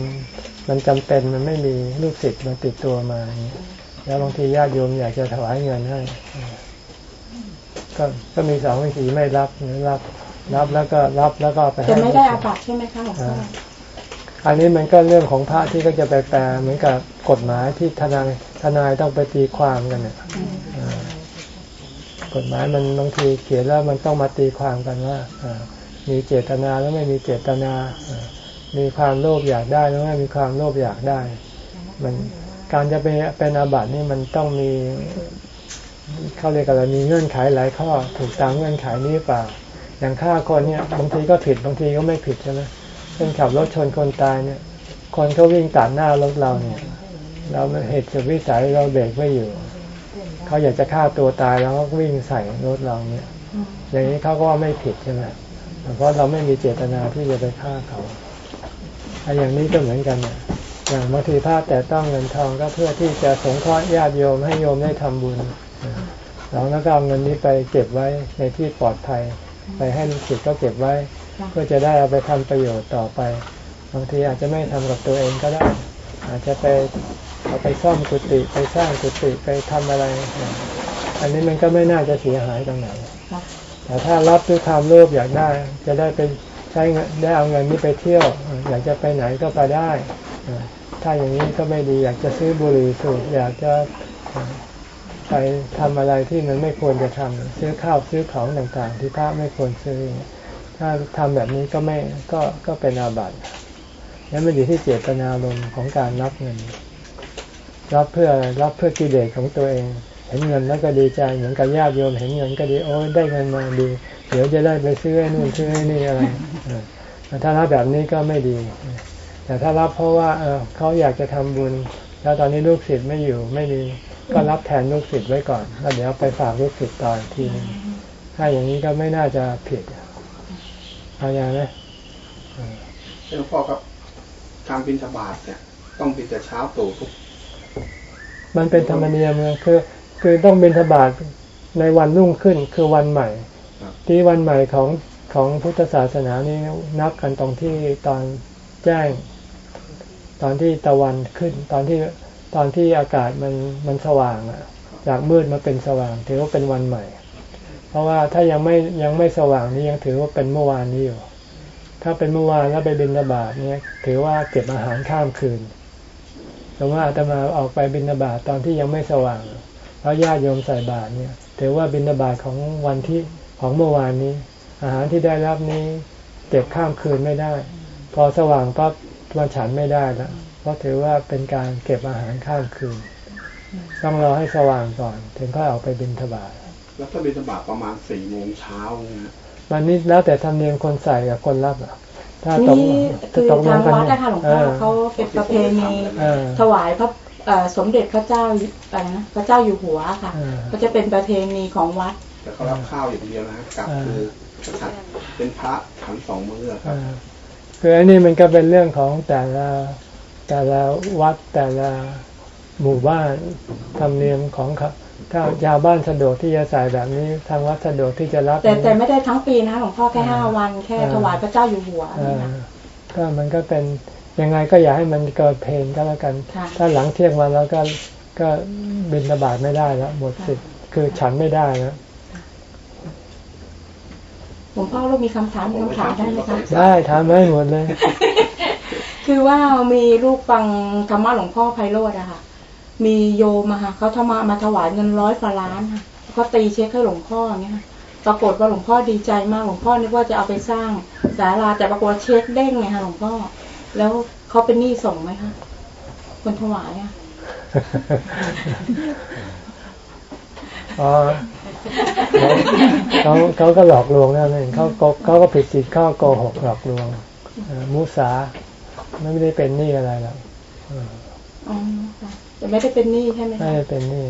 Speaker 1: มันจำเป็นมันไม่มีลูกศิษย์มันติดตัวมาอย่างนี้แล้วบางทีญาติโยมอยากจะถวายเงินให้ ก็ก็มีสองวิธีไม่รับหรือรับ รับแล้วก็รับแล้วก็เอาไปให้
Speaker 2: จะไม่ได้
Speaker 1: ลู
Speaker 2: อาก
Speaker 1: ศิษย์
Speaker 2: บัตใช่ไหมคะหลวงพ่อ
Speaker 1: อันนี้มันก็เรื่องของพระที่ก็จะไปแปลเหมือนกับกฎหมายที่ทนายทนายต้องไปตีความกันเนี่ยอ่ากฎหมายมันบางทีเขียนแล้วมันต้องมาตีความกันว่าอ่ามีเจตนาแล้วไม่มีเจตนาอ่า มีความโลภอยากได้แล้วไม่มีความโลภอยากได้ มันการจะเป็นเป็นอาบัตินี่มันต้องมีเขาเรียกอะไรมีเงื่อนไขหลายข้อถูกตามเงื่อนไขนี้เปล่า อย่างฆ่าคนเนี่ยบางทีก็ผิดบางทีก็ไม่ผิดใช่ไหมเช่นขับรถชนคนตายเนี่ย คนเขาวิ่งตัดหน้ารถเราเนี่ย เราเหตุสุดวิสัยเราเบรกไม่อยู่เขาอยากจะฆ่าตัวตายแล้วก็วิ่งใส่รถเราเนี่ย อย่างนี้เขาก็ว่าไม่ผิดใช่ไหมเพราะเราไม่มีเจตนาที่จะไปฆ่าเขา อ้อย่างนี้ก็เหมือนกันอย่างบางทีพลาดแต่ต้องเงินทองก็เพื่อที่จะสงเคราะห์ญาติโยมให้โยมได้ทำบุญเราแล้วก็เอาเงินนี้ไปเก็บไว้ในที่ปลอดภัย ไปให้ลูกศิษย์ก็เก็บไว้ เพื่อจะได้เอาไปทำประโยชน์ต่อไป บางทีอาจจะไม่ทำกับตัวเองก็ได้ อาจจะไปเอาไปซ่อมกุฏิไปสร้างกุฏิไปทำอะไร อันนี้มันก็ไม่น่าจะเสียหายตรงไหนแต่ถ้ารับด้วยความโลภอยากได้ จะได้ไปใช้ได้เอาเงินนี้ไปเที่ยว อยากจะไปไหนก็ไปได้ ถ้าอย่างนี้ก็ไม่ดีอยากจะซื้อบุหรี่สูบอยากจะไปทำอะไรที่มันไม่ควรจะทำซื้อข้าวซื้อของต่างๆ ที่พระไม่ควรซื้อ ถ้าทำแบบนี้ก็ไม่ก็ก็เป็นอาบัติแล้วมันอยู่ที่เจตนารมของการรับเงิน รับเพื่อรับเพื่อกิเลสของตัวเอง เห็นเงินแล้วก็ดีใจเหมือนกับญาติโยมเห็นเงินก็ดีโอ้ยได้เงินมาดี เดี๋ยวจะได้ไปซื้อไอ้นู่นซื้อไอ้นี่อะไรเออแต่ถ้ารับแบบนี้ก็ไม่ดีถแต่ถ้ารับเพราะว่าเออเขาอยากจะทำบุญ แล้วตอนนี้ลูกศิษย์ไม่อยู่ไม่มีก็รับแทนลูกศิษย์ไว้ก่อนแล้วเดี๋ยวไปฝากลูกศิษย์ตอนทีนึงถ้าอย่างนี้ก็ไม่น่าจะผิดเอาอย่างนี้
Speaker 3: หลวงพ่อครับการบินธบาตเนี่ย ต้องบินแต่เช้าตู่ทุก
Speaker 1: มันเป็นธรรมเนียมคือคือต้องบินธบาตในวันรุ่งขึ้นคือวันใหม่ ที่วันใหม่ของของพุทธศาสนานี่นับกันตรงที่ตอนแจ้ง ตอนที่ตะวันขึ้น ตอนที่ตอนที่อากาศมันมันสว่างอะจากมืดมาเป็นสว่าง ถือว่าเป็นวันใหม่ เพราะว่าถ้ายังไม่ยังไม่สว่างนี้ยังถือว่าเป็นเมื่อวานนี้อยู่ถ้าเป็นเมื่อวานแล้วไปบินระบาดเนี่ยถือว่าเก็บอาหารข้ามคืนแต่ว่าอาตมาออกไปบินระบาดตอนที่ยังไม่สว่าง แล้วญาติโยมใส่บาตรเนี่ย ถือว่าบินระบาดของวันที่ ของเมื่อวานนี้ อาหารที่ได้รับนี้เก็บข้ามคืนไม่ได้ พอสว่างปั๊บมันฉันไม่ได้แล้วราะถือว่าเป็นการเก็บอาหารข้ามคืน ต้องรอให้สว่างก่อน ถึงค่อยออกไปบินทบาท
Speaker 3: แล้วถ้าบินทบาทประมาณสี่โมงเช้าเนี่ย
Speaker 1: มันนี้แล้วแต่ทำเนียมคนใส่กับคนรับอะ
Speaker 2: ถ้าตรงคือทางวัดนะคะหลวงพ่อเขาเป็นประเพณีถวายพระสมเด็จพระเจ้าอะไรนะพระเจ้าอยู่หัวค่ะ ก็จะเป็นประเพณีของวัด
Speaker 3: แต่เขารับข้าวอย่างเดียวนะกับคือเป็นพระฉันสองมื้อครับ
Speaker 1: คืออันนี้มันก็เป็นเรื่องของแต่ละแต่ละวัดแต่ละหมู่บ้านธรรมเนียมของครับถ้าชาวบ้านสะดวกที่จะใส่แบบนี้ทางวัดสะดวกที่จะรับ
Speaker 2: แต่แต่ไม่ได้ทั้งปีนะหลวงพ่อแค่ห้าวันแค่ถวายพระเจ้าอยู่หัว
Speaker 1: ก็มันก็เป็นยังไงก็อย่าให้มันเกิดเพลงก็แล้วกัน ถ้าหลังเที่ยงวันแล้วก็ก็บินระบาดไม่ได้แล้วหมดสิทธิ์คือฉันไม่ได้นะ
Speaker 2: ห ลวงพ่อเรามีคำถามคำถามได้ไหมคะ
Speaker 1: ได้ถามได้หมดเลย
Speaker 2: คือว่ามีลูกฟังธรรมะหลวงพ่อไพโรธอะค่ะ มีโยมอะค่ะเขาทำมามาถวายเงินร้อยฝ่าล้านค่ะเขาตีเช็คให้หลวงพ่ออย่างเงี้ยปรากฏว่าหลวงพ่อดีใจมากหลวงพ่อนึกว่าจะเอาไปสร้างศาลาแต่ปรากฏเช็คเด้งไงค่ะหลวงพ่อ แล้วเขาเป็นหนี้ส่งไหมคะคนถวายอะ
Speaker 1: อ๋อ เขาเขาก็หลอกลวงนั่นเองเขาเขาก็ผิดศีลข้อโกหกหลอกลวงมุสาไม่ได้เป็นหนี้อะไรหรอก
Speaker 2: อ๋อแต่ไม่ได้เป็นหนี้ใช่ไหมไม่
Speaker 1: ได้เป็นหนี้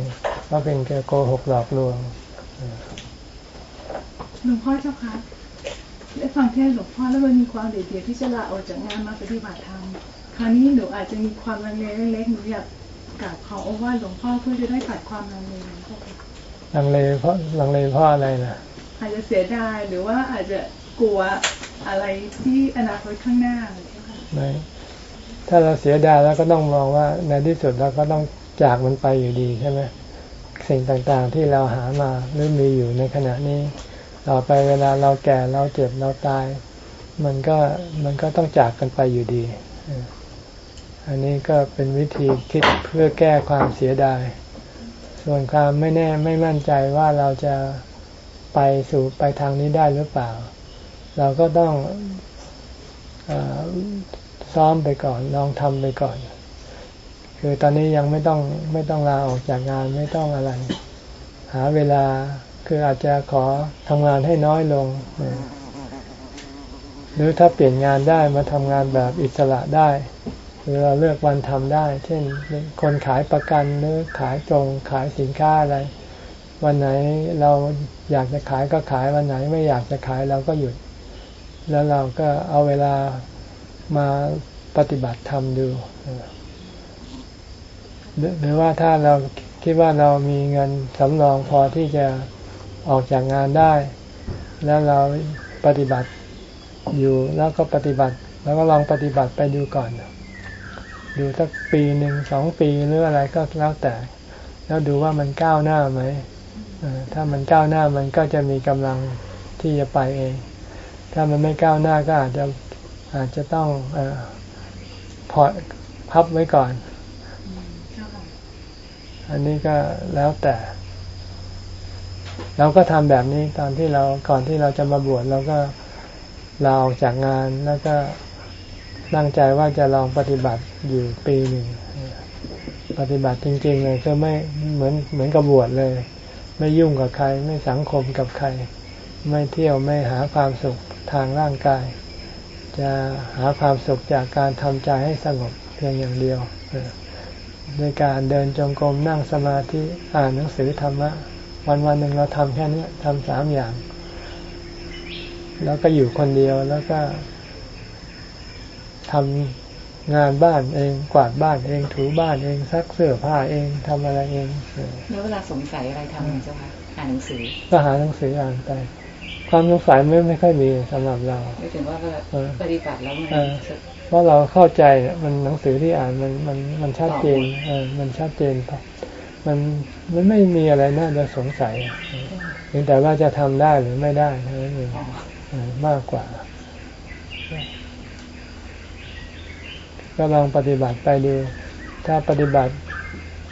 Speaker 1: เพราะเป็นแค่โกหกหลอกลวง
Speaker 4: หลวงพ่อเจ้าคะได้ฟังเทศหลวงพ่อแล้วมันมีความเดียดที่จะลาออกจากงานมาปฏิบัติธรรมคราวนี้หนูอาจจะมีความลังเลเล็กๆหนูอยากกราบขอว่าหลวงพ่อเพื่อจะได้ตัดความลังเล
Speaker 1: ลังเลเพราะลังเลเพราะอะไรนะ
Speaker 4: อาจจะเสียดายหรือว่าอาจจะกลัวอะไรที่อนาคตข้างหน้า
Speaker 1: ไม่ถ้าเราเสียดายแล้วก็ต้องมองว่าในที่สุดเราก็ต้องจากมันไปอยู่ดีใช่ไหมสิ่งต่างๆที่เราหามาหรือมีอยู่ในขณะนี้ ต่อไปเวลาเราแก่เราเจ็บเราตาย มันก็มันก็ต้องจากกันไปอยู่ดี อันนี้ก็เป็นวิธีคิดเพื่อแก้ความเสียดาย ส่วนความไม่แน่ไม่มั่นใจว่าเราจะไปสู่ไปทางนี้ได้หรือเปล่า เราก็ต้องซ้อมไปก่อน ลองทำไปก่อน คือตอนนี้ยังไม่ต้องไม่ต้องลาออกจากงานไม่ต้องอะไร หาเวลาคืออาจจะขอทำงานให้น้อยลง หรือถ้าเปลี่ยนงานได้มาทำงานแบบอิสระได้ รือเราเลือกวันทำได้ เช่น คนขายประกันหรือขายตรงขายสินค้าอะไร วันไหนเราอยากจะขายก็ขายวันไหนไม่อยากจะขายเราก็หยุด แล้วเราก็เอาเวลามาปฏิบัติธรรมดูหรือว่าถ้าเราคิดว่าเรามีเงินสำรองพอที่จะออกจากงานได้ แล้วเราปฏิบัติอยู่แล้วก็ปฏิบัติ แล้วก็ลองปฏิบัติไปดูก่อน ดูสักปีหนึ่งสองปีหรืออะไรก็แล้วแต่ แล้วดูว่ามันก้าวหน้าไหมถ้ามันก้าวหน้ามันก็จะมีกำลังที่จะไปเอง ถ้ามันไม่ก้าวหน้าก็อาจจะอาจจะต้องอพอพับไว้ก่อน อันนี้ก็แล้วแต่ เราก็ทำแบบนี้ตอนที่เราก่อนที่เราจะมาบวชเราก็ลาออกจากงานแล้วก็ ตั้งใจว่าจะลองปฏิบัติอยู่ปีหนึ่ง ปฏิบัติจริง ๆ เลยก็ไม่เหมือนเหมือนกับบวชเลย ไม่ยุ่งกับใคร ไม่สังคมกับใคร ไม่เที่ยวไม่หาความสุขทางร่างกาย จะหาความสุขจากการทำใจให้สงบเพียงอย่างเดียวโดยการเดินจงกรมนั่งสมาธิอ่านหนังสือธรรมะ วันวันหนึ่งเราทำแค่นี้ทำสามอย่าง แล้วก็อยู่คนเดียวแล้วก็ ทำงานบ้านเอง กวาดบ้านเองถูบ้านเองซักเสื้อผ้าเองทำอะไรเอง
Speaker 5: แล้วเวลาสงสัยอะไรทำไงเจ้าคะอ่านหนังสือ
Speaker 1: ก็หาหนังสืออ่านไปความสงสัยไม่ไม่ค่อยมีสำหรับเรา
Speaker 5: ไม่ถึงว่าปฏิบัติแล้วมัน
Speaker 1: เออเพราะเราเข้าใจมันหนังสือที่อ่านมันมันมันชัดเจนเออมันชัดเจนพอมันมันไม่มีอะไรน่าจะสงสัยเพียงแต่ว่าจะทำได้หรือไม่ได้เท่านั้นเอง
Speaker 5: อ๋อ
Speaker 1: เออมากกว่า ก็ลองปฏิบัติไปดู ถ้าปฏิบัติ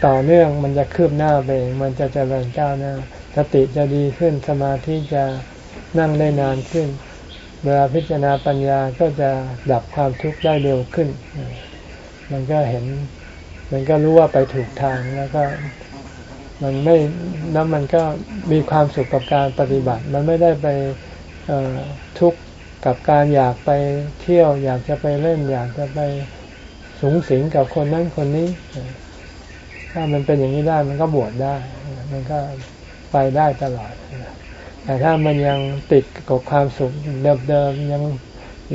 Speaker 1: ต่อเนื่องมันจะคืบหน้าไปเองมันจะเจริญก้าวหน้า สติจะดีขึ้นสมาธิจะนั่งได้นานขึ้น เวลาพิจารณาปัญญาก็จะดับความทุกข์ได้เร็วขึ้น มันก็เห็น มันก็รู้ว่าไปถูกทางแล้วก็มันไม่แล้วมันก็มีความสุขกับการปฏิบัติ มันไม่ได้ไปทุกข์กับการอยากไปเที่ยว อยากจะไปเล่น อยากจะไป สูงสิงกับคนนั้นคนนี้ ถ้ามันเป็นอย่างนี้ได้มันก็บวชได้ มันก็ไปได้ตลอด แต่ถ้ามันยังติดกับความสุขเดิมๆยัง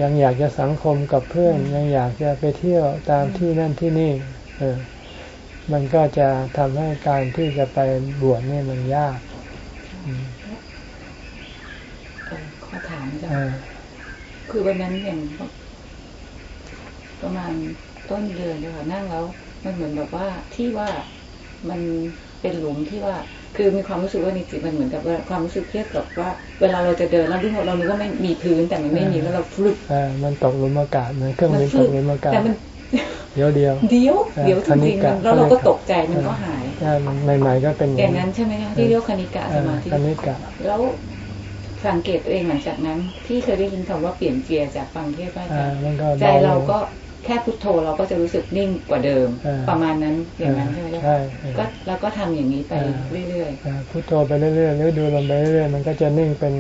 Speaker 1: ยังอยากจะสังคมกับเพื่อน ยังอยากจะไปเที่ยวตามที่นั่นที่นี่เออมันก็จะทำให้การที่จะไปบวชนี่มันยากอืม
Speaker 5: เออขอถามจ้า
Speaker 1: เออ
Speaker 5: คือวันนั้นอย่างประมาณ ต้นเดือนเจ้าค่ะนั่งแล้วมันเหมือนแบบว่าที่ว่ามันเป็นหลุมที่ว่าคือมีความรู้สึกว่าในจิตมันเหมือนกับว่าความรู้สึกเทียบกับว่า เวลาเราจะเดินแล้วรู้ว่าเรานึกว่าไม่มีพื้นแต่มันไม่มีแล้วเราฟลุก
Speaker 1: เออมันตกหลุมอากาศเหมือนเครื่องบิน
Speaker 5: ฟ
Speaker 1: ต
Speaker 5: ลุ
Speaker 1: กหลุมอากาศ
Speaker 5: แต่มัน
Speaker 1: เดียวเดียว
Speaker 5: เดียว
Speaker 1: เออ
Speaker 5: เดียวจ
Speaker 1: คณิ
Speaker 5: ริงๆ
Speaker 1: กะ
Speaker 5: มันแล้วเราก็ตกใจมันก็หาย
Speaker 1: ใช่มันใหม่ๆก็เป็น
Speaker 5: อย่างนั้นใช่ไหมคะที่เรียกว่าคณิกะ
Speaker 1: เอ
Speaker 5: ส
Speaker 1: อ
Speaker 5: มาธิ
Speaker 1: คณิกะ
Speaker 5: แล้วสังเกตตัวเองหลังจากนั้น ที่เคยได้ยินคำว่าเปลี่ยนเกียร์จากฟังเทศน์พระอา
Speaker 1: อ่า
Speaker 5: จารย์
Speaker 1: มันก็
Speaker 5: ใจ
Speaker 1: บลง
Speaker 5: เราก็ แค่พุทโธเราก็จะรู้สึกนิ่งกว่าเดิม
Speaker 1: เออ
Speaker 5: ประมาณนั้นอย่างนั้นใช่ไหม
Speaker 1: ใช่
Speaker 5: เจ้า
Speaker 1: เออ
Speaker 5: ก็แล้วก็ทำอย่างนี้ไป
Speaker 1: เออ
Speaker 5: เรื่อย
Speaker 1: อ่าพุทโธไปเรื่อยๆหรือดูลมไปเรื่อยๆมันก็จะนิ่งเป็น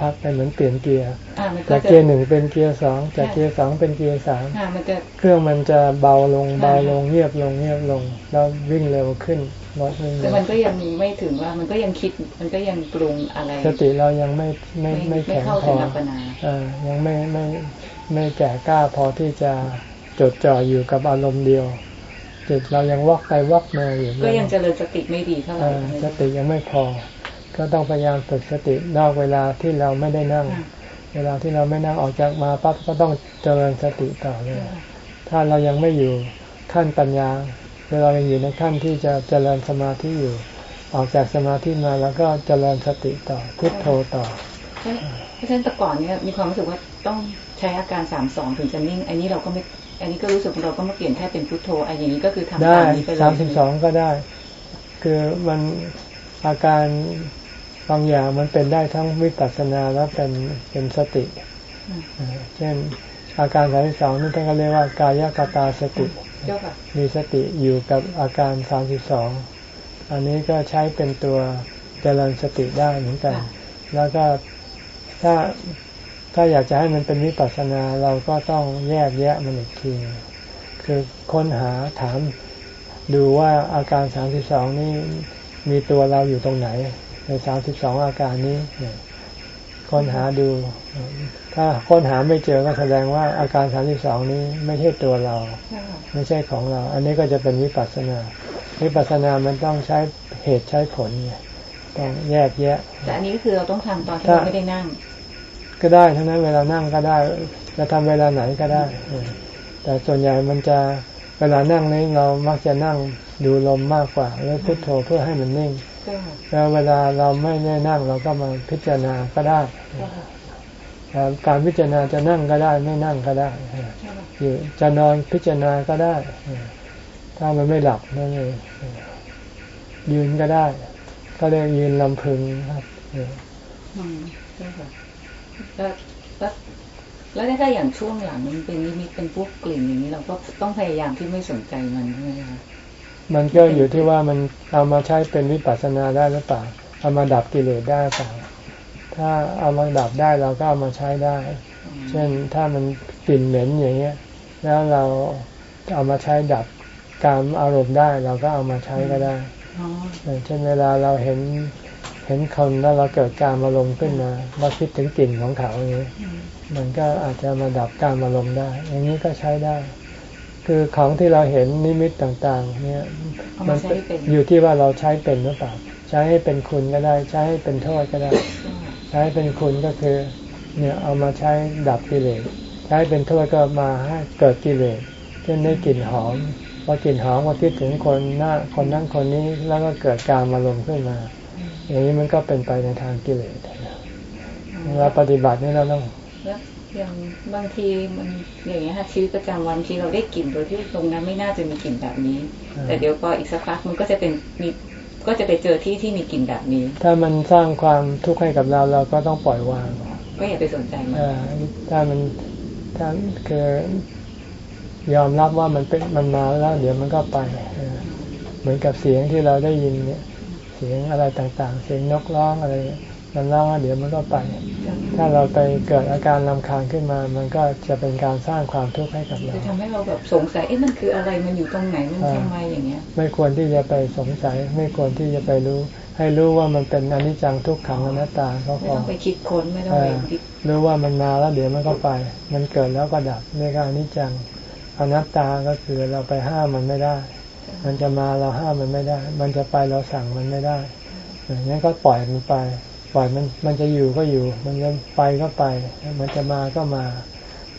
Speaker 1: พักๆไปเหมือนเปลี่ยนเกียร์
Speaker 5: ๆอ่ามันก็
Speaker 1: จาก
Speaker 5: จะ
Speaker 1: เกียร์หนึ่งเป็นเกียร์สองจากเกียร์สองเป็นเกียร์สาม
Speaker 5: อ่ามันจะ
Speaker 1: เครื่องมันจะเบาลง
Speaker 5: อ่า
Speaker 1: เบาลงเงียบลงเงียบลง แล้ววิ่งเร็วขึ้นรถวิ่ง
Speaker 5: แต่
Speaker 1: เร็ว
Speaker 5: มันก็ยังไม่ถึงว่ามันก็ยังคิดมันก็ยังปรุงอะไร
Speaker 1: สติเรายังไม่ไม่ไม่
Speaker 5: ไม่
Speaker 1: แข็ง
Speaker 5: เข้า
Speaker 1: พ
Speaker 5: ถึ
Speaker 1: อง
Speaker 5: อัปปนา
Speaker 1: เออยังไม่ไม่ไม่แก่กล้าพอที่จะ จดจ่ออยู่กับอารมณ์เดียวจิตเรายังวอกไปวอกมาอยู่
Speaker 5: ก็ยังเจริญสติไม่ดีเท่าไห
Speaker 1: เอ
Speaker 5: ร่
Speaker 1: อสติยังไม่พอ ก็ต้องพยายามฝึกสตินอกเวลาที่เราไม่ได้นั่ง
Speaker 5: ค่ะ
Speaker 1: เวลาที่เราไม่นั่งออกจากมาปั๊บก็ต้องเจริญสติต่อเลยถ้าเรายังไม่อยู่ขั้นปัญญาเรายังอยู่ในขั้นที่จะเจริญสมาธิอยู่ ออกจากสมาธิมาแล้วก็เจริญสติต่อพุทโธต่อ
Speaker 5: เพราะฉะนั้นแต่ก่อนเนี่ยมีความรู้สึกว่าต้องใช้อาการสามสองถึงจะนิ่งอันนี้เราก็ไม่ อันนี้ก็รู้สึกเราก็มาเปลี่ยนแค่เป็นพุทโธอันอย่างนี้ก็คือทำ
Speaker 1: ได้
Speaker 5: ตามนี้ไปเลย
Speaker 1: สามสิบสองก็ได้ คือมันอาการบางอย่างมันเป็นได้ทั้งวิปัสสนาและเป็นเป็นสติเอ่อเช่นอาการสามสิบสองนี่ท่านก็เรียกว่ากายกตาสติ
Speaker 5: เจ้าค่ะ
Speaker 1: มีสติอยู่กับอาการสามสิบสองอันนี้ก็ใช้เป็นตัวเจริญสติได้เหมือนกัน
Speaker 5: ค่ะ
Speaker 1: แล้วก็ถ้า ถ้าอยากจะให้มันเป็นวิปัสสนาเราก็ต้องแยกแยะมันอีกทีคือค้นหาถามดูว่าอาการสามสิบสองนี้มีตัวเราอยู่ตรงไหน ในสามสิบสองอาการนี้ค้นหาดู ถ้าค้นหาไม่เจอก็แสดงว่าอาการสามสิบสองนี้ไม่ใช่ตัวเรา ไม่ใช่ของเรา อันนี้ก็จะเป็นวิปัสสนา วิปัสสนามันต้องใช้เหตุใช้ผลไงต้องแยกแยะ
Speaker 5: แต่อันนี้ก็คือเราต้องทำตอนที่เราไม่ได้นั่ง
Speaker 1: ก็ได้ทั้งนั้นเวลานั่งก็ได้ จะทำเวลาไหนก็ได้เออแต่ส่วนใหญ่มันจะเวลานั่งนี้เรามักจะนั่งดูลมมากกว่าแล้วพุทโธเพื่อให้มันนิ่ง
Speaker 5: เจ้าค่ะ
Speaker 1: แล้วเวลาเราไม่ได้นั่งเราก็มาพิจารณาก็ได้
Speaker 5: เจ้าค่ะ
Speaker 1: แต่การพิจารณาจะนั่งก็ได้ไม่นั่งก็ได้เออ
Speaker 5: เจ้าค่ะ
Speaker 1: อยู่จะนอนพิจารณาก็ได้เออถ้ามันไม่หลับนั่นเองเออยืนก็ได้ ก็เรียกยืนลำพึงครับ
Speaker 5: แล้วแล้วแล้วถ้าอย่างช่วงหลังมันเป็นนิมิตเป็นพวกกลิ่นอย่างนี้เราก็ต้องพยายามที่ไม่สนใจมันใช่ไหมคะ
Speaker 1: มันก็อยู่ที่ว่ามันเอามาใช้เป็นวิปัสสนาได้หรือเปล่าเอามาดับกิเลสได้หรือเปล่าถ้าเอามาดับได้เราก็เอามาใช้ได้
Speaker 5: อืม
Speaker 1: เช่นถ้ามันกลิ่นเหม็นอย่างเงี้ย แล้วเราเอามาใช้ดับการอารมณ์ได้ เราก็เอามาใช้ก็ได้
Speaker 5: อ๋อ
Speaker 1: อย่างเช่นเวลาเราเห็น เห็นคนแล้วเราเกิดการอารมณ์ขึ้นมาเราคิดถึงกลิ่นของเขาอย่างนี้มันก็อาจจะมาดับการอารมณ์ได้ อย่างนี้ก็ใช้ได้ คือของที่เราเห็นนิมิตต่างๆ เนี่ย
Speaker 5: เอา
Speaker 1: มั
Speaker 5: มานใช้เป็น
Speaker 1: อยู่ที่ว่าเราใช้เป็นหรือเปล่า ใช้ให้เป็นคุณก็ได้ ใช้ให้เป็นโทษก็ได้ ใช้เป็นคุณก็คือ เนี่ยเอามาใช้ดับกิเลส ใช้เป็นโทษก็มาให้เกิดกิเลสเช่นได้กลิ่นหอมพอกลิ่นหอมก็คิดถึงคนหน้าคนนั้นคนนี้แล้วก็เกิดการอารมณ์ขึ้นมา อย่างนี้มันก็เป็นไปในทางกิเลสเวลาปฏิบัตินี่เราต้อง
Speaker 5: แล้วอย่างบางทีมันอย่างเงี้ยค่ะชีวิตประจำวันที่เราได้กลิ่นโดยที่ตรงนั้นไม่น่าจะมีกลิ่นแบบนี้
Speaker 1: อ่า
Speaker 5: แต่เดี๋ยวพออีกสักพักมันก็จะเป็นมีก็จะไปเจอที่ที่มีกลิ่นแบบนี้
Speaker 1: ถ้ามันสร้างความทุกข์ให้กับเราเราก็ต้องปล่อยวาง
Speaker 5: ก็อย่าไปสนใจมัน
Speaker 1: อ่าถ้ามันถ้าคือยอมรับว่ามันเป็นมันมาแล้ว เดี๋ยวมันก็ไปเออเหมือนกับเสียงที่เราได้ยินเนี่ย เสียงอะไรต่างๆ เสียงนกร้องอะไรเนี่ยมันร้องแล้วเดี๋ยวมันก็ไป ถ้าเราไปเกิดอาการลำคาญขึ้นมา มันก็จะเป็นการสร้างความทุกข์ให้กับเรา
Speaker 5: จะทำให้เราแบบสงสัยเอ๊ะมันคืออะไรมันอยู่ตรงไหนมัน
Speaker 1: อ่า
Speaker 5: ทำไมอย่างเงี้ย
Speaker 1: ไม่ควรที่จะไปสงสัย ไม่ควรที่จะไปรู้ ให้รู้ว่ามันเป็นอนิจจังทุกขังอนัตตาก็
Speaker 5: ไม่
Speaker 1: พอ
Speaker 5: ต้องไปคิดค้นไม่ต้อง
Speaker 1: เอ
Speaker 5: ไป
Speaker 1: อ
Speaker 5: คิด
Speaker 1: รู้ว่ามันมาแล้วเดี๋ยวมันก็ไป มันเกิดแล้วก็ดับเรียกว่าอนิจจังอนัตตาก็คือเราไปห้ามมันไม่ได้ มันจะมาเราห้ามมันไม่ได้ มันจะไปเราสั่งมันไม่ได้อย่างนี้นก็ปล่อยมันไป ปล่อยมัน มันจะอยู่ก็อยู่ มันจะไปก็ไป มันจะมาก็มา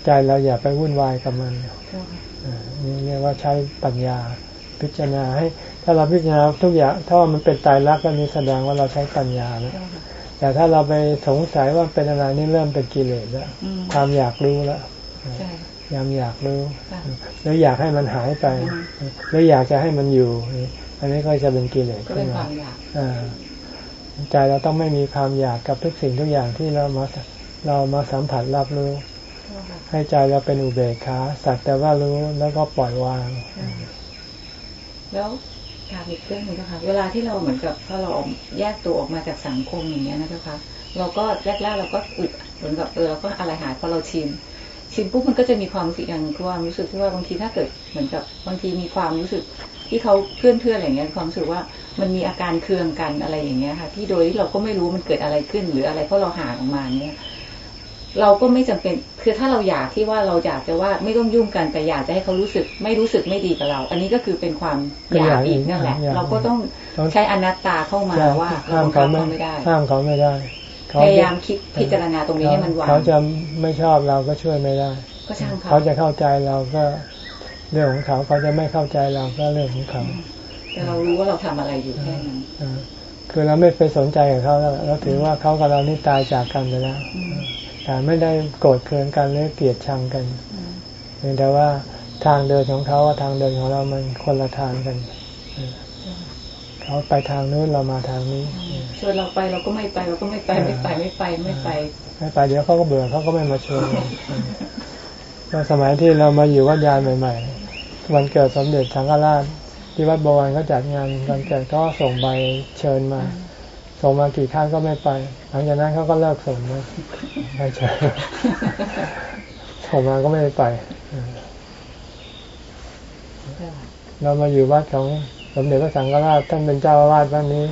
Speaker 1: ใจเราอย่าไปวุ่นวายกับมันนี่เรียกว่าใช้ปัญญาพิจารณาให้ ถ้าเราพิจารณาทุกอย่าง ถ้ามันเป็นตายรักก็นี่แสดงว่าเราใช้ปัญญาแล้วแต่ถ้าเราไปสงสัยว่าเป็นอะไรนี่เริ่มเป็นกิเลสแล้ว ความอยากรู้แล้ว ยังอยากรู้
Speaker 5: ค่ะ
Speaker 1: แล้วอยากให้มันหายไป
Speaker 5: อืม
Speaker 1: แล้วอยากจะให้มันอยู่ อันนี้ก็จะเป็นกิเลส
Speaker 5: ก็
Speaker 1: ขึ้
Speaker 5: เป็นนค
Speaker 1: มา
Speaker 5: วามอยาก
Speaker 1: อ่าใจเราต้องไม่มีความอยากกับทุกสิ่งทุกอย่างที่เรามาเรามาสัมผัสรับรู้ ให้ใจเราเป็นอุเบกขาสักแต่ว่ารู้แล้วก็ปล่อยวาง
Speaker 5: แล้วถามอีกเรื่องหนึงนะคะเวลาที่เราเหมือนกับถ้าเราออกแยกตัวออกมาจากสังคมอย่างเงี้ยนะคะเราก็แรกๆเราก็อึดเหมือนกับเออเราก็อะไรหายพอเราชิน ชินปุ๊บมันก็จะมีความรู้สึกอย่างความรู้สึกที่ว่าบางทีถ้าเกิดเหมือนกับบางทีมีความรู้สึกที่เขาเพื่อนเพื่อนๆอะไรเงี้ยความรู้สึกว่ามันมีอาการเคืองกันอะไรอย่างเงี้ยค่ะ ที่โดยที่เราก็ไม่รู้มันเกิดอะไรขึ้น หรืออะไรเพราะเราห่างออกมาเนี่ยเราก็ไม่จำเป็นคือถ้าเราอยากที่ว่าเราอยากจะว่าไม่ต้องยุ่งกันแต่อยากจะให้เขารู้สึก ไม่รู้สึกไม่ดีกับเรา อันนี้ก็คือเป็นความอยากอีกนั่นแหละ
Speaker 1: อยาก
Speaker 5: เราก็ต้องใช้อนัตตาเข้ามา
Speaker 1: ใช่
Speaker 5: ว่า
Speaker 1: ห้าม
Speaker 5: บังคั
Speaker 1: เขา
Speaker 5: บ
Speaker 1: ไม่
Speaker 5: เขาไม่ได้
Speaker 1: ห้ามเขาไม่ได้เข
Speaker 5: พยายามคิดพิจารณาตรงนี้ให้มันวาง
Speaker 1: เขาจะไม่ชอบเราก็ช่วยไม่ได้
Speaker 5: ก็ช่างเขา
Speaker 1: เขาจะเข้าใจเราก็เรื่องของเขาเขาจะไม่เข้าใจเราก็เรื่องของเขา
Speaker 5: แต่เรารู้ว่าเราทำอะไรอยู่แค่นั้น
Speaker 1: อ่าคือเราไม่ไปสนใจกับเขาแล้วเราถือว่าเขากับเรานี่ตายจากกันไปแล้ว
Speaker 5: อืม
Speaker 1: แต่ไม่ได้โกรธเคืองกันหรือเกลียดชังกันเพียงแต่ว่าทางเดินของเขากับทางเดินของเรามันคนละทางกัน เออเขาไปทางนู้นเรามาทางนี้
Speaker 5: ชวนเราไปเราก็ไม่ไปเราก็ไม่ไปไม่ไปไม่ไปไม่ไป
Speaker 1: ไม่ไปเดี๋ยวเขาก็เบื่อเขาก็ไม่มาชวนก็สมัยที่เรามาอยู่วัดยานใหม่ ๆ วันเกิดสมเด็จสังฆราชที่วัดบวรเขาจัดงานวันเกิดก็ส่งใบเชิญมา ส่งมากี่ครั้งก็ไม่ไป หลังจากนั้นเขาก็เลิกส่งมาไม่ใช่ส่งมาก็ไม่ได้ไปเรามาอยู่วัดของส มเด็จพระสังฆราชท่านเป็นเจ้าอาวาสวัดนี้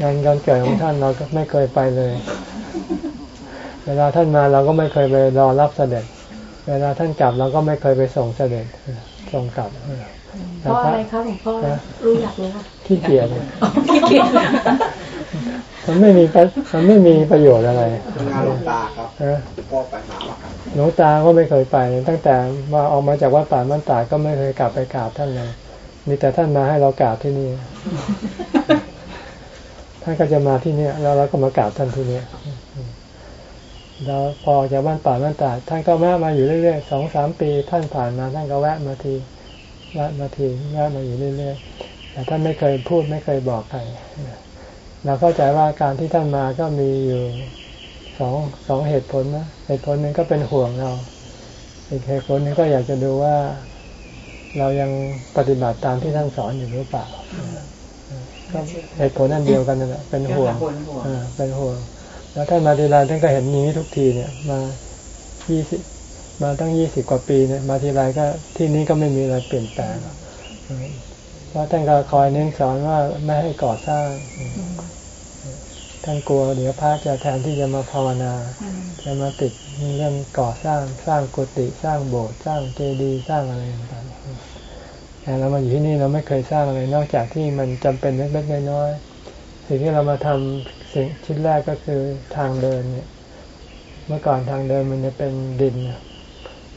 Speaker 1: งานวันเกิดของท่านเราก็ไม่เคยไปเลย เวลาท่านมาเราก็ไม่เคยไปรอรับเสด็จ เวลาท่านกลับเราก็ไม่เคยไปส่งเสด็จส่งกลับ
Speaker 2: เพราะอะไรคะหลวงพ่อรู้อยากรู้ค่ะ
Speaker 1: ขี้เกียจเนี่ย
Speaker 5: ขี้เกียจ
Speaker 1: มันไม่มีประมันไม่มีประโยชน์อะไร
Speaker 3: งานหลวงตาครับ
Speaker 1: นะ
Speaker 3: พ่อไปหามาครับ
Speaker 1: หลวงตาก็ไม่เคยไป ตั้งแต่มาออกมาจากวัดป่ามันตาดก็ไม่เคยกลับไปกราบท่านเลย มีแต่ท่านมาให้เรากราบที่นี่ ท่านก็จะมาที่เนี่ยแล้วเราก็มากราบท่านที่เนี่ยแล้วพอจากบ้านป่าบ้านตาดท่านก็แวะมาอยู่เรื่อยๆสองสามปี ท่านผ่านมาท่านก็แวะมาทีแวะมาทีแวะมาอยู่เรื่อยๆแต่ท่านไม่เคยพูดไม่เคยบอกใครเราเข้าใจว่าการที่ท่านมาก็มีอยู่สองสองเหตุผลนะเหตุผลหนึ่งก็เป็นห่วงเราอีกเหตุผลหนึงก็อยากจะดูว่า เรายังปฏิบัติตามที่ท่านสอนอยู่หรือเปล่าก็เหตุผลนั่นเดียวกันนั่นแหละเป็นห่วง
Speaker 5: เป็นห่วง
Speaker 1: อ่าเป็นห่วงแล้วท่านมาทีไรท่านก็เห็นอย่างนี้ทุกทีเนี่ยมายี่สิบมาตั้งยี่สิบกว่าปีเนี่ยมาทีไรก็ที่นี้ก็ไม่มีอะไรเปลี่ยนแปลงเพราะท่านก็คอยเน้นสอนว่าไม่ให้ก่อสร้างท่านกลัวเดี๋ยวพระจะแทนที่จะมาภาวนา จะมาติดเรื่องก่อสร้างสร้างกุฏิสร้างโบสถ์สร้างเจดีย์สร้างอะไรต่างๆ แต่เรามาอยู่ที่นี่เราไม่เคยสร้างอะไรนอกจากที่มันจำเป็นเล็กๆน้อยๆสิ่งที่เรามาทำสิ่งชิ้นแรกก็คือทางเดินเนี่ย เมื่อก่อนทางเดินมันจะเป็นดิน